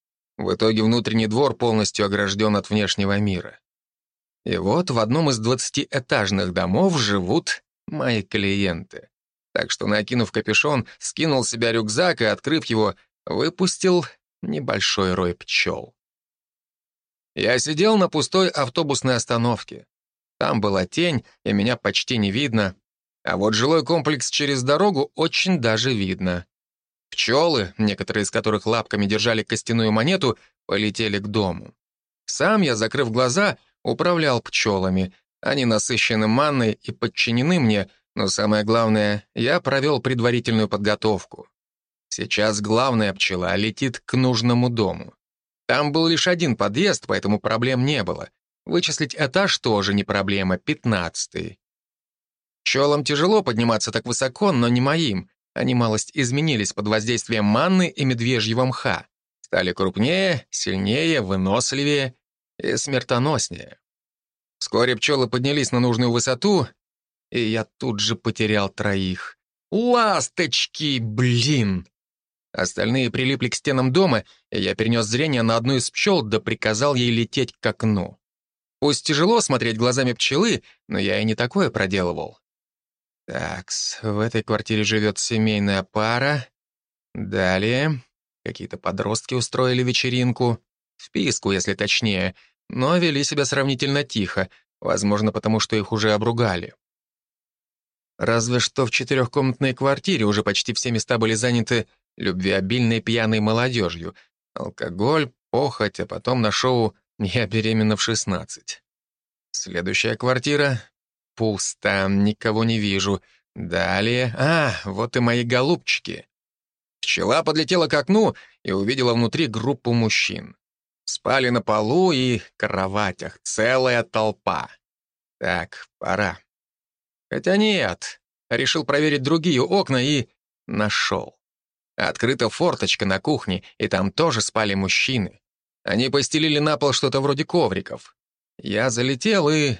В итоге внутренний двор полностью огражден от внешнего мира. И вот в одном из двадцатиэтажных домов живут мои клиенты. Так что, накинув капюшон, скинул себя рюкзак и, открыв его, выпустил небольшой рой пчел. Я сидел на пустой автобусной остановке. Там была тень, и меня почти не видно. А вот жилой комплекс через дорогу очень даже видно. Пчелы, некоторые из которых лапками держали костяную монету, полетели к дому. Сам я, закрыв глаза, управлял пчелами. Они насыщены манной и подчинены мне, но самое главное, я провел предварительную подготовку. Сейчас главная пчела летит к нужному дому. Там был лишь один подъезд, поэтому проблем не было. Вычислить этаж тоже не проблема, пятнадцатый. Пчелам тяжело подниматься так высоко, но не моим. Они малость изменились под воздействием манны и медвежьего мха. Стали крупнее, сильнее, выносливее и смертоноснее. Вскоре пчелы поднялись на нужную высоту, и я тут же потерял троих. Ласточки, блин! Остальные прилипли к стенам дома, и я перенес зрение на одну из пчел, да приказал ей лететь к окну. Пусть тяжело смотреть глазами пчелы, но я и не такое проделывал. Такс, в этой квартире живет семейная пара. Далее. Какие-то подростки устроили вечеринку. Вписку, если точнее, но вели себя сравнительно тихо, возможно, потому что их уже обругали. Разве что в четырехкомнатной квартире уже почти все места были заняты любвеобильной пьяной молодежью. Алкоголь, похоть, а потом на шоу «Я беременна в 16». Следующая квартира пусто, никого не вижу. Далее... А, вот и мои голубчики. Пчела подлетела к окну и увидела внутри группу мужчин. Спали на полу и кроватях, целая толпа. Так, пора. Хотя нет, решил проверить другие окна и нашел. Открыта форточка на кухне, и там тоже спали мужчины. Они постелили на пол что-то вроде ковриков. Я залетел и...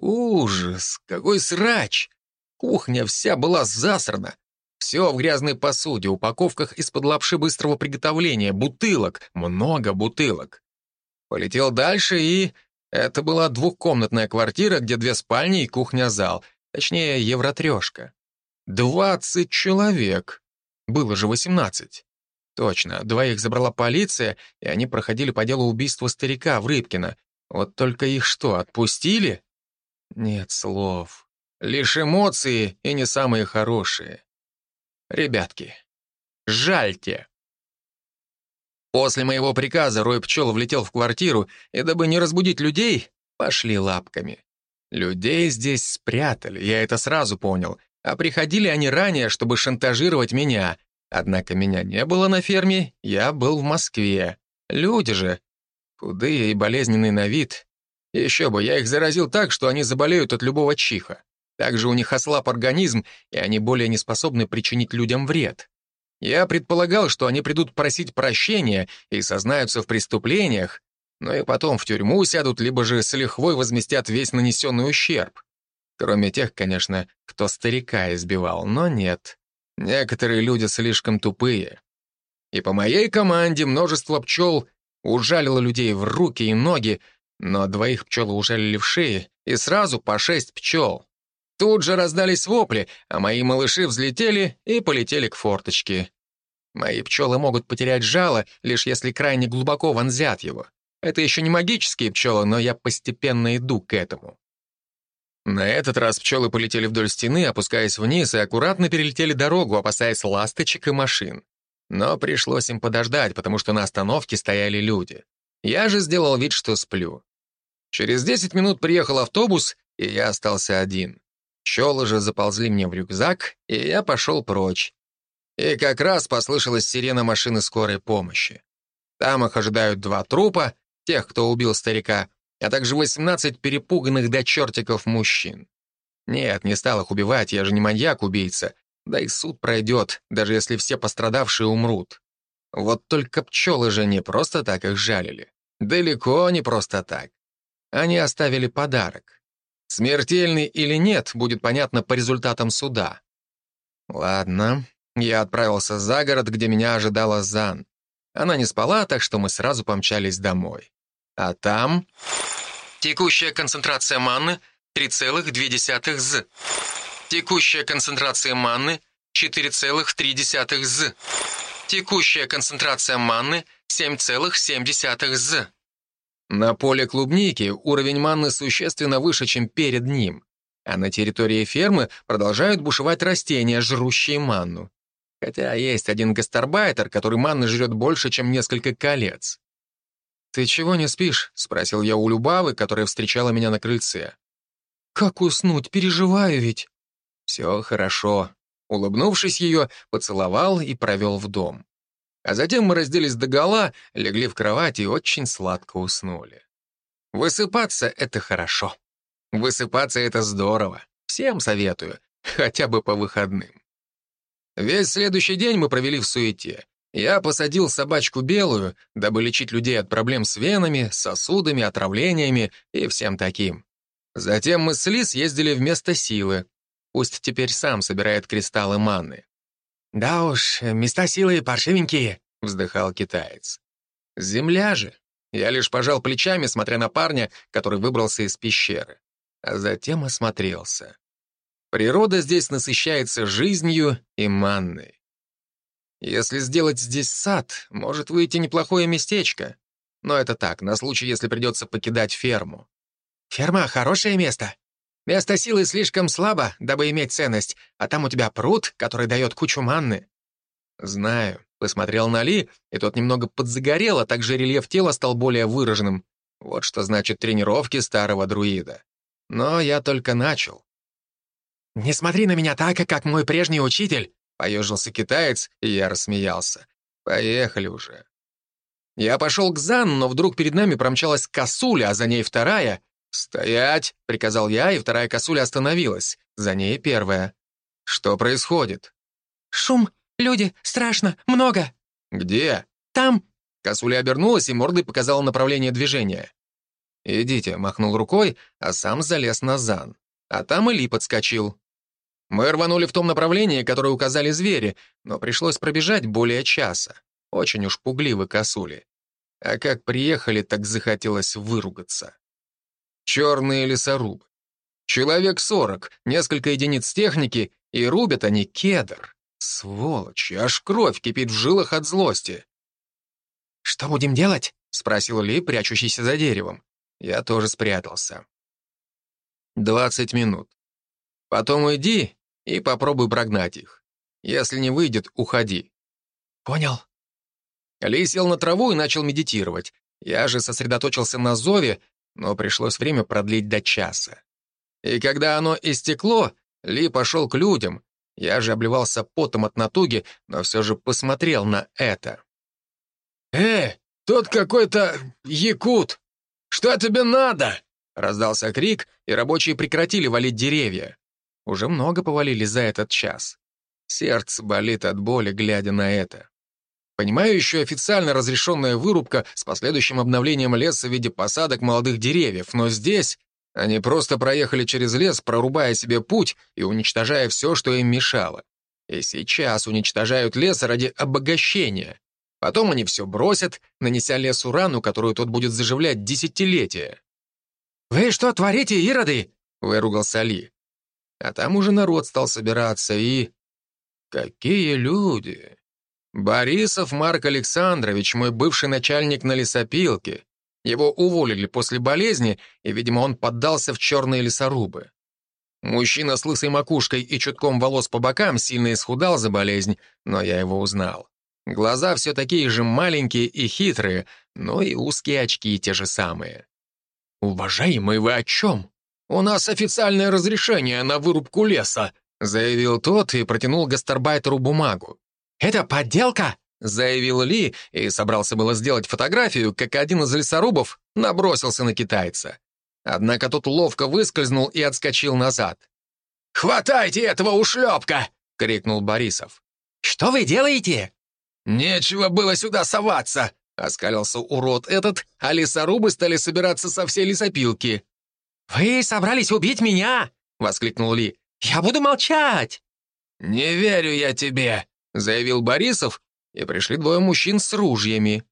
Ужас, какой срач! Кухня вся была засрана. Все в грязной посуде, упаковках из-под лапши быстрого приготовления, бутылок, много бутылок. Полетел дальше и... Это была двухкомнатная квартира, где две спальни и кухня-зал. Точнее, евротрешка. Двадцать человек. Было же восемнадцать. Точно, двоих забрала полиция, и они проходили по делу убийства старика в Рыбкино. Вот только их что, отпустили? Нет слов. Лишь эмоции, и не самые хорошие. Ребятки, жальте. После моего приказа Рой Пчел влетел в квартиру, и дабы не разбудить людей, пошли лапками. Людей здесь спрятали, я это сразу понял. А приходили они ранее, чтобы шантажировать меня. Однако меня не было на ферме, я был в Москве. Люди же, худые и болезненные на вид. Еще бы, я их заразил так, что они заболеют от любого чиха. Также у них ослаб организм, и они более не способны причинить людям вред. Я предполагал, что они придут просить прощения и сознаются в преступлениях, но и потом в тюрьму сядут, либо же с лихвой возместят весь нанесенный ущерб. Кроме тех, конечно, кто старика избивал, но нет. Некоторые люди слишком тупые. И по моей команде множество пчел ужалило людей в руки и ноги, но двоих пчел ужалили в шеи, и сразу по шесть пчел. Тут же раздались вопли, а мои малыши взлетели и полетели к форточке. Мои пчелы могут потерять жало, лишь если крайне глубоко вонзят его. Это еще не магические пчелы, но я постепенно иду к этому. На этот раз пчелы полетели вдоль стены, опускаясь вниз, и аккуратно перелетели дорогу, опасаясь ласточек и машин. Но пришлось им подождать, потому что на остановке стояли люди. Я же сделал вид, что сплю. Через 10 минут приехал автобус, и я остался один. Пчелы же заползли мне в рюкзак, и я пошел прочь. И как раз послышалась сирена машины скорой помощи. Там их ожидают два трупа, тех, кто убил старика, а также 18 перепуганных до чертиков мужчин. Нет, не стал их убивать, я же не маньяк-убийца. Да и суд пройдет, даже если все пострадавшие умрут. Вот только пчелы же не просто так их жалили. Далеко не просто так. Они оставили подарок. Смертельный или нет, будет понятно по результатам суда. Ладно, я отправился за город, где меня ожидала Зан. Она не спала, так что мы сразу помчались домой. А там... Текущая концентрация манны 3,2 з. Текущая концентрация манны 4,3 з. Текущая концентрация манны 7,7 з. На поле клубники уровень манны существенно выше, чем перед ним, а на территории фермы продолжают бушевать растения, жрущие манну. Хотя есть один гастарбайтер, который манны жрет больше, чем несколько колец. «Ты чего не спишь?» — спросил я у Любавы, которая встречала меня на крыльце. «Как уснуть? Переживаю ведь». «Все хорошо». Улыбнувшись ее, поцеловал и провел в дом. А затем мы разделись догола, легли в кровать и очень сладко уснули. Высыпаться — это хорошо. Высыпаться — это здорово. Всем советую, хотя бы по выходным. Весь следующий день мы провели в суете. Я посадил собачку белую, дабы лечить людей от проблем с венами, сосудами, отравлениями и всем таким. Затем мы с Лис ездили в место силы. Пусть теперь сам собирает кристаллы манны. «Да уж, места силы паршивенькие», — вздыхал китаец. «Земля же». Я лишь пожал плечами, смотря на парня, который выбрался из пещеры. А затем осмотрелся. Природа здесь насыщается жизнью и манной. Если сделать здесь сад, может выйти неплохое местечко. Но это так, на случай, если придется покидать ферму. «Ферма — хорошее место», Место силы слишком слабо, дабы иметь ценность, а там у тебя пруд, который дает кучу манны». «Знаю». Посмотрел на Ли, и тот немного подзагорел, а также рельеф тела стал более выраженным. Вот что значит тренировки старого друида. Но я только начал. «Не смотри на меня так, как мой прежний учитель», — поежился китаец, и я рассмеялся. «Поехали уже». Я пошел к Зан, но вдруг перед нами промчалась косуля, а за ней вторая, «Стоять!» — приказал я, и вторая косуля остановилась. За ней первая. «Что происходит?» «Шум, люди, страшно, много!» «Где?» «Там!» Косуля обернулась и мордой показала направление движения. «Идите», — махнул рукой, а сам залез на зан. А там и Ли подскочил. Мы рванули в том направлении, которое указали звери, но пришлось пробежать более часа. Очень уж пугливы косули. А как приехали, так захотелось выругаться. Черные лесорубы. Человек сорок, несколько единиц техники, и рубят они кедр. Сволочи, аж кровь кипит в жилах от злости. «Что будем делать?» — спросил Ли, прячущийся за деревом. Я тоже спрятался. «Двадцать минут. Потом уйди и попробуй прогнать их. Если не выйдет, уходи». «Понял». Ли сел на траву и начал медитировать. Я же сосредоточился на зове но пришлось время продлить до часа. И когда оно истекло, Ли пошел к людям. Я же обливался потом от натуги, но все же посмотрел на это. «Э, тут какой-то якут! Что тебе надо?» Раздался крик, и рабочие прекратили валить деревья. Уже много повалили за этот час. Сердце болит от боли, глядя на это. Понимаю еще официально разрешенная вырубка с последующим обновлением леса в виде посадок молодых деревьев, но здесь они просто проехали через лес, прорубая себе путь и уничтожая все, что им мешало. И сейчас уничтожают лес ради обогащения. Потом они все бросят, нанеся лесу рану, которую тот будет заживлять десятилетия. «Вы что творите, ироды?» — выругался Ли. а там уже народ стал собираться, и... Какие люди! Борисов Марк Александрович, мой бывший начальник на лесопилке. Его уволили после болезни, и, видимо, он поддался в черные лесорубы. Мужчина с лысой макушкой и чутком волос по бокам сильно исхудал за болезнь, но я его узнал. Глаза все такие же маленькие и хитрые, но и узкие очки те же самые. «Уважаемый, вы о чем? У нас официальное разрешение на вырубку леса», заявил тот и протянул гастарбайтеру бумагу. «Это подделка?» заявил Ли и собрался было сделать фотографию, как один из лесорубов набросился на китайца. Однако тот ловко выскользнул и отскочил назад. «Хватайте этого ушлепка!» — крикнул Борисов. «Что вы делаете?» «Нечего было сюда соваться!» — оскалился урод этот, а лесорубы стали собираться со всей лесопилки. «Вы собрались убить меня?» — воскликнул Ли. «Я буду молчать!» «Не верю я тебе!» — заявил Борисов, и пришли двое мужчин с ружьями.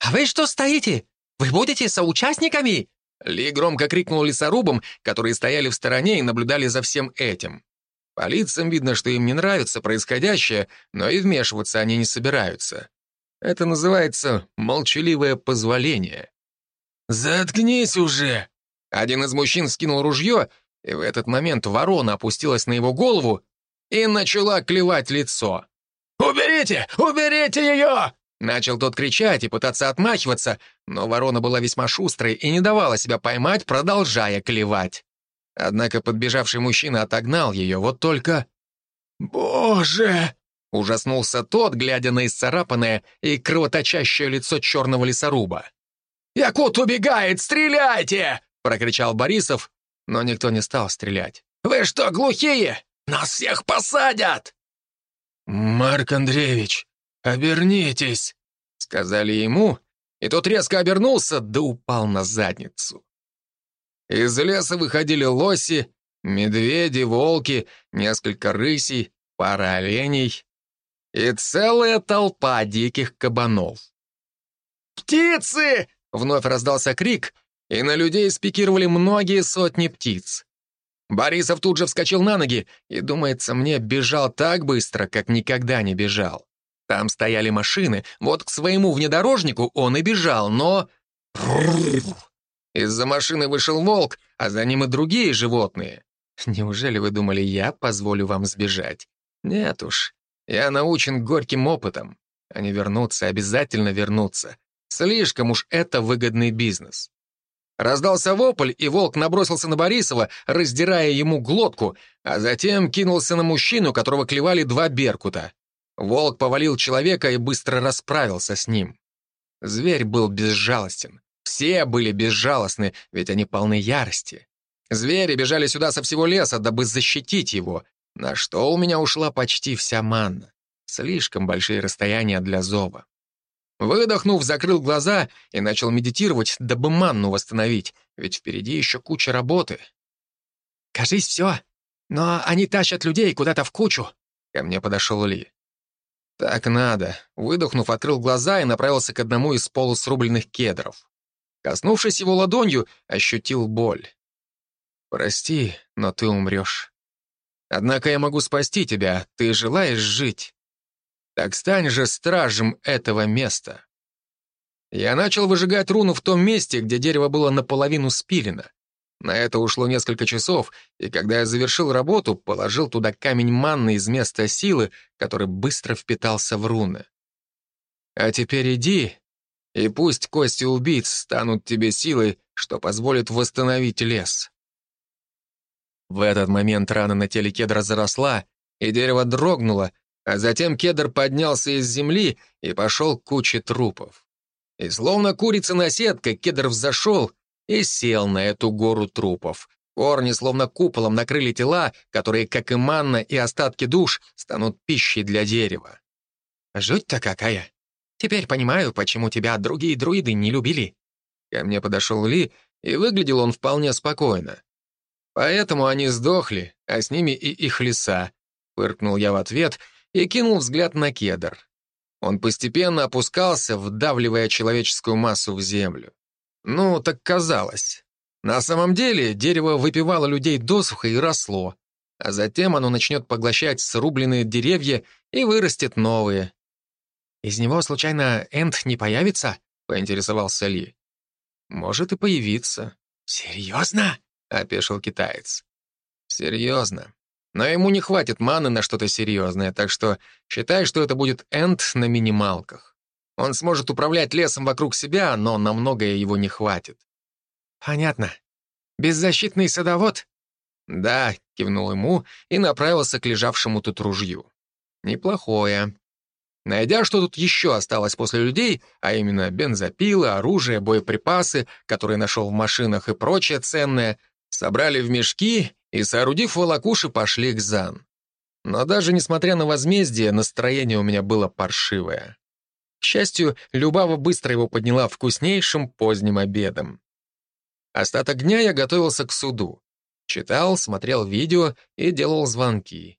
«А вы что стоите? Вы будете соучастниками?» ли громко крикнул лесорубам, которые стояли в стороне и наблюдали за всем этим. По лицам видно, что им не нравится происходящее, но и вмешиваться они не собираются. Это называется молчаливое позволение. «Заткнись уже!» Один из мужчин скинул ружье, и в этот момент ворона опустилась на его голову и начала клевать лицо. «Уберите! Уберите ее!» Начал тот кричать и пытаться отмахиваться, но ворона была весьма шустрой и не давала себя поймать, продолжая клевать. Однако подбежавший мужчина отогнал ее, вот только... «Боже!» — ужаснулся тот, глядя на исцарапанное и кровоточащее лицо черного лесоруба. «Якут убегает! Стреляйте!» — прокричал Борисов, но никто не стал стрелять. «Вы что, глухие? Нас всех посадят!» «Марк Андреевич, обернитесь!» — сказали ему, и тот резко обернулся, да упал на задницу. Из леса выходили лоси, медведи, волки, несколько рысей, пара оленей и целая толпа диких кабанов. «Птицы!» — вновь раздался крик, и на людей спикировали многие сотни птиц. Борисов тут же вскочил на ноги и, думается мне, бежал так быстро, как никогда не бежал. Там стояли машины, вот к своему внедорожнику он и бежал, но... Из-за машины вышел волк, а за ним и другие животные. Неужели вы думали, я позволю вам сбежать? Нет уж, я научен горьким опытом. Они вернутся, обязательно вернутся. Слишком уж это выгодный бизнес. Раздался вопль, и волк набросился на Борисова, раздирая ему глотку, а затем кинулся на мужчину, которого клевали два беркута. Волк повалил человека и быстро расправился с ним. Зверь был безжалостен. Все были безжалостны, ведь они полны ярости. Звери бежали сюда со всего леса, дабы защитить его, на что у меня ушла почти вся манна. Слишком большие расстояния для зова. Выдохнув, закрыл глаза и начал медитировать, дабы манну восстановить, ведь впереди еще куча работы. «Кажись, все. Но они тащат людей куда-то в кучу». Ко мне подошел Ли. «Так надо». Выдохнув, открыл глаза и направился к одному из полусрубленных кедров. Коснувшись его ладонью, ощутил боль. «Прости, но ты умрешь. Однако я могу спасти тебя. Ты желаешь жить?» Так стань же стражем этого места. Я начал выжигать руну в том месте, где дерево было наполовину спилено. На это ушло несколько часов, и когда я завершил работу, положил туда камень манны из места силы, который быстро впитался в руны. А теперь иди, и пусть кости убийц станут тебе силой, что позволит восстановить лес. В этот момент рана на теле кедра заросла, и дерево дрогнуло, а затем кедр поднялся из земли и пошел к куче трупов. И словно курица на сетке, кедр взошел и сел на эту гору трупов. Корни словно куполом накрыли тела, которые, как и манна и остатки душ, станут пищей для дерева. Жуть-то какая! Теперь понимаю, почему тебя другие друиды не любили. Ко мне подошел Ли, и выглядел он вполне спокойно. Поэтому они сдохли, а с ними и их леса. Фыркнул я в ответ и кинул взгляд на кедр. Он постепенно опускался, вдавливая человеческую массу в землю. Ну, так казалось. На самом деле дерево выпивало людей досуха и росло. а затем оно начнет поглощать срубленные деревья и вырастет новые. «Из него, случайно, Энд не появится?» — поинтересовался Ли. «Может и появиться». «Серьезно?» — опешил китаец. «Серьезно. Но ему не хватит маны на что-то серьезное, так что считай, что это будет Энд на минималках. Он сможет управлять лесом вокруг себя, но на многое его не хватит». «Понятно. Беззащитный садовод?» «Да», — кивнул ему и направился к лежавшему тут ружью. «Неплохое. Найдя, что тут еще осталось после людей, а именно бензопилы, оружие, боеприпасы, которые нашел в машинах и прочее ценное, собрали в мешки и, соорудив волокуши, пошли к Зан. Но даже несмотря на возмездие, настроение у меня было паршивое. К счастью, Любава быстро его подняла вкуснейшим поздним обедом. Остаток дня я готовился к суду. Читал, смотрел видео и делал звонки.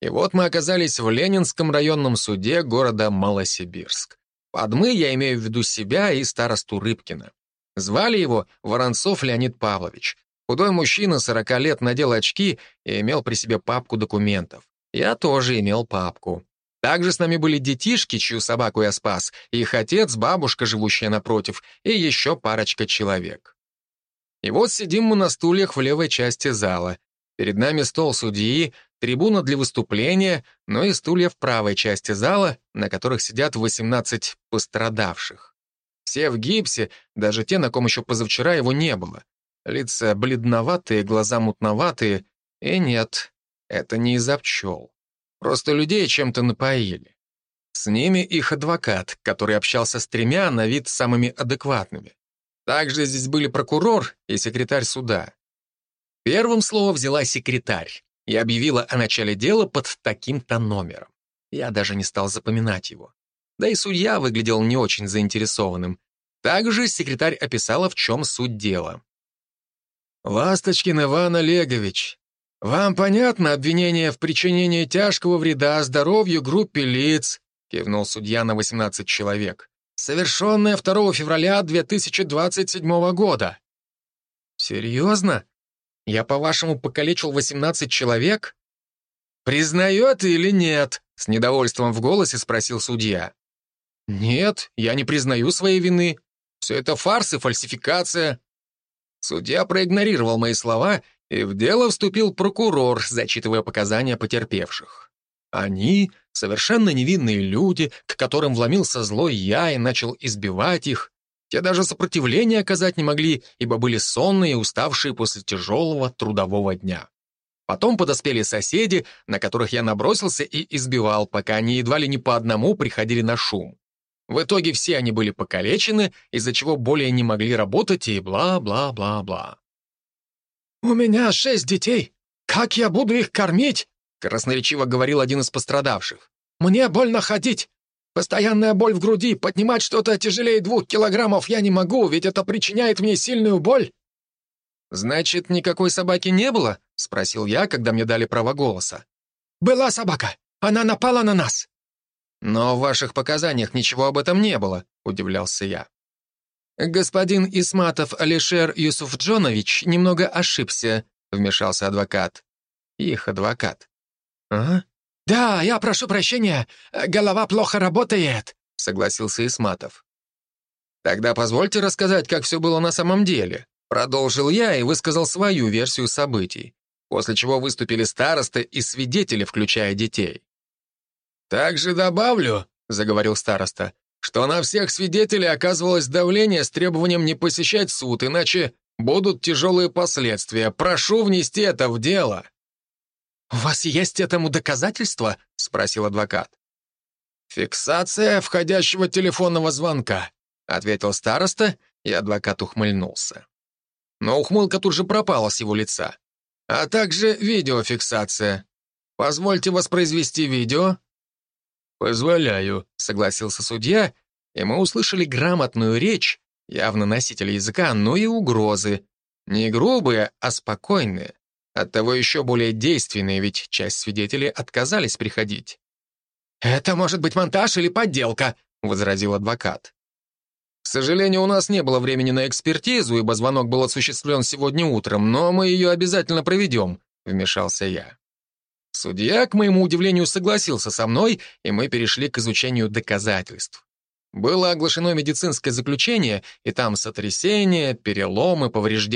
И вот мы оказались в Ленинском районном суде города Малосибирск. Под «мы» я имею в виду себя и старосту Рыбкина. Звали его Воронцов Леонид Павлович. Худой мужчина, 40 лет, надел очки и имел при себе папку документов. Я тоже имел папку. Также с нами были детишки, чью собаку я спас, их отец, бабушка, живущая напротив, и еще парочка человек. И вот сидим мы на стульях в левой части зала. Перед нами стол судьи, трибуна для выступления, но и стулья в правой части зала, на которых сидят 18 пострадавших. Все в гипсе, даже те, на ком еще позавчера его не было. Лица бледноватые, глаза мутноватые. И нет, это не из-за пчел. Просто людей чем-то напоили. С ними их адвокат, который общался с тремя на вид самыми адекватными. Также здесь были прокурор и секретарь суда. Первым слово взяла секретарь и объявила о начале дела под таким-то номером. Я даже не стал запоминать его. Да и судья выглядел не очень заинтересованным. Также секретарь описала, в чем суть дела. «Ласточкин Иван Олегович, вам понятно обвинение в причинении тяжкого вреда здоровью группе лиц?» кивнул судья на 18 человек. «Совершенное 2 февраля 2027 года». «Серьезно?» Я, по-вашему, покалечил 18 человек? Признает или нет? С недовольством в голосе спросил судья. Нет, я не признаю своей вины. Все это фарс и фальсификация. Судья проигнорировал мои слова, и в дело вступил прокурор, зачитывая показания потерпевших. Они — совершенно невинные люди, к которым вломился злой я и начал избивать их. Те даже сопротивления оказать не могли, ибо были сонные и уставшие после тяжелого трудового дня. Потом подоспели соседи, на которых я набросился и избивал, пока они едва ли не по одному приходили на шум. В итоге все они были покалечены, из-за чего более не могли работать и бла-бла-бла-бла. «У меня шесть детей. Как я буду их кормить?» красноречиво говорил один из пострадавших. «Мне больно ходить. Постоянная боль в груди, поднимать что-то тяжелее двух килограммов я не могу, ведь это причиняет мне сильную боль». «Значит, никакой собаки не было?» — спросил я, когда мне дали право голоса. «Была собака. Она напала на нас». «Но в ваших показаниях ничего об этом не было», — удивлялся я. «Господин Исматов Алишер Юсуфджонович немного ошибся», — вмешался адвокат. «Их адвокат». «А? «Да, я прошу прощения, голова плохо работает», — согласился Исматов. «Тогда позвольте рассказать, как все было на самом деле», — продолжил я и высказал свою версию событий, после чего выступили старосты и свидетели, включая детей. «Также добавлю», — заговорил староста, «что на всех свидетелей оказывалось давление с требованием не посещать суд, иначе будут тяжелые последствия. Прошу внести это в дело». «У вас есть этому доказательства?» — спросил адвокат. «Фиксация входящего телефонного звонка», — ответил староста, и адвокат ухмыльнулся. Но ухмылка тут же пропала с его лица. «А также видеофиксация. Позвольте воспроизвести видео». «Позволяю», — согласился судья, и мы услышали грамотную речь, явно носителя языка, но и угрозы. Не грубые, а спокойные. Оттого еще более действенные, ведь часть свидетелей отказались приходить. «Это может быть монтаж или подделка», — возразил адвокат. «К сожалению, у нас не было времени на экспертизу, ибо звонок был осуществлен сегодня утром, но мы ее обязательно проведем», — вмешался я. Судья, к моему удивлению, согласился со мной, и мы перешли к изучению доказательств. Было оглашено медицинское заключение, и там сотрясение, переломы, повреждения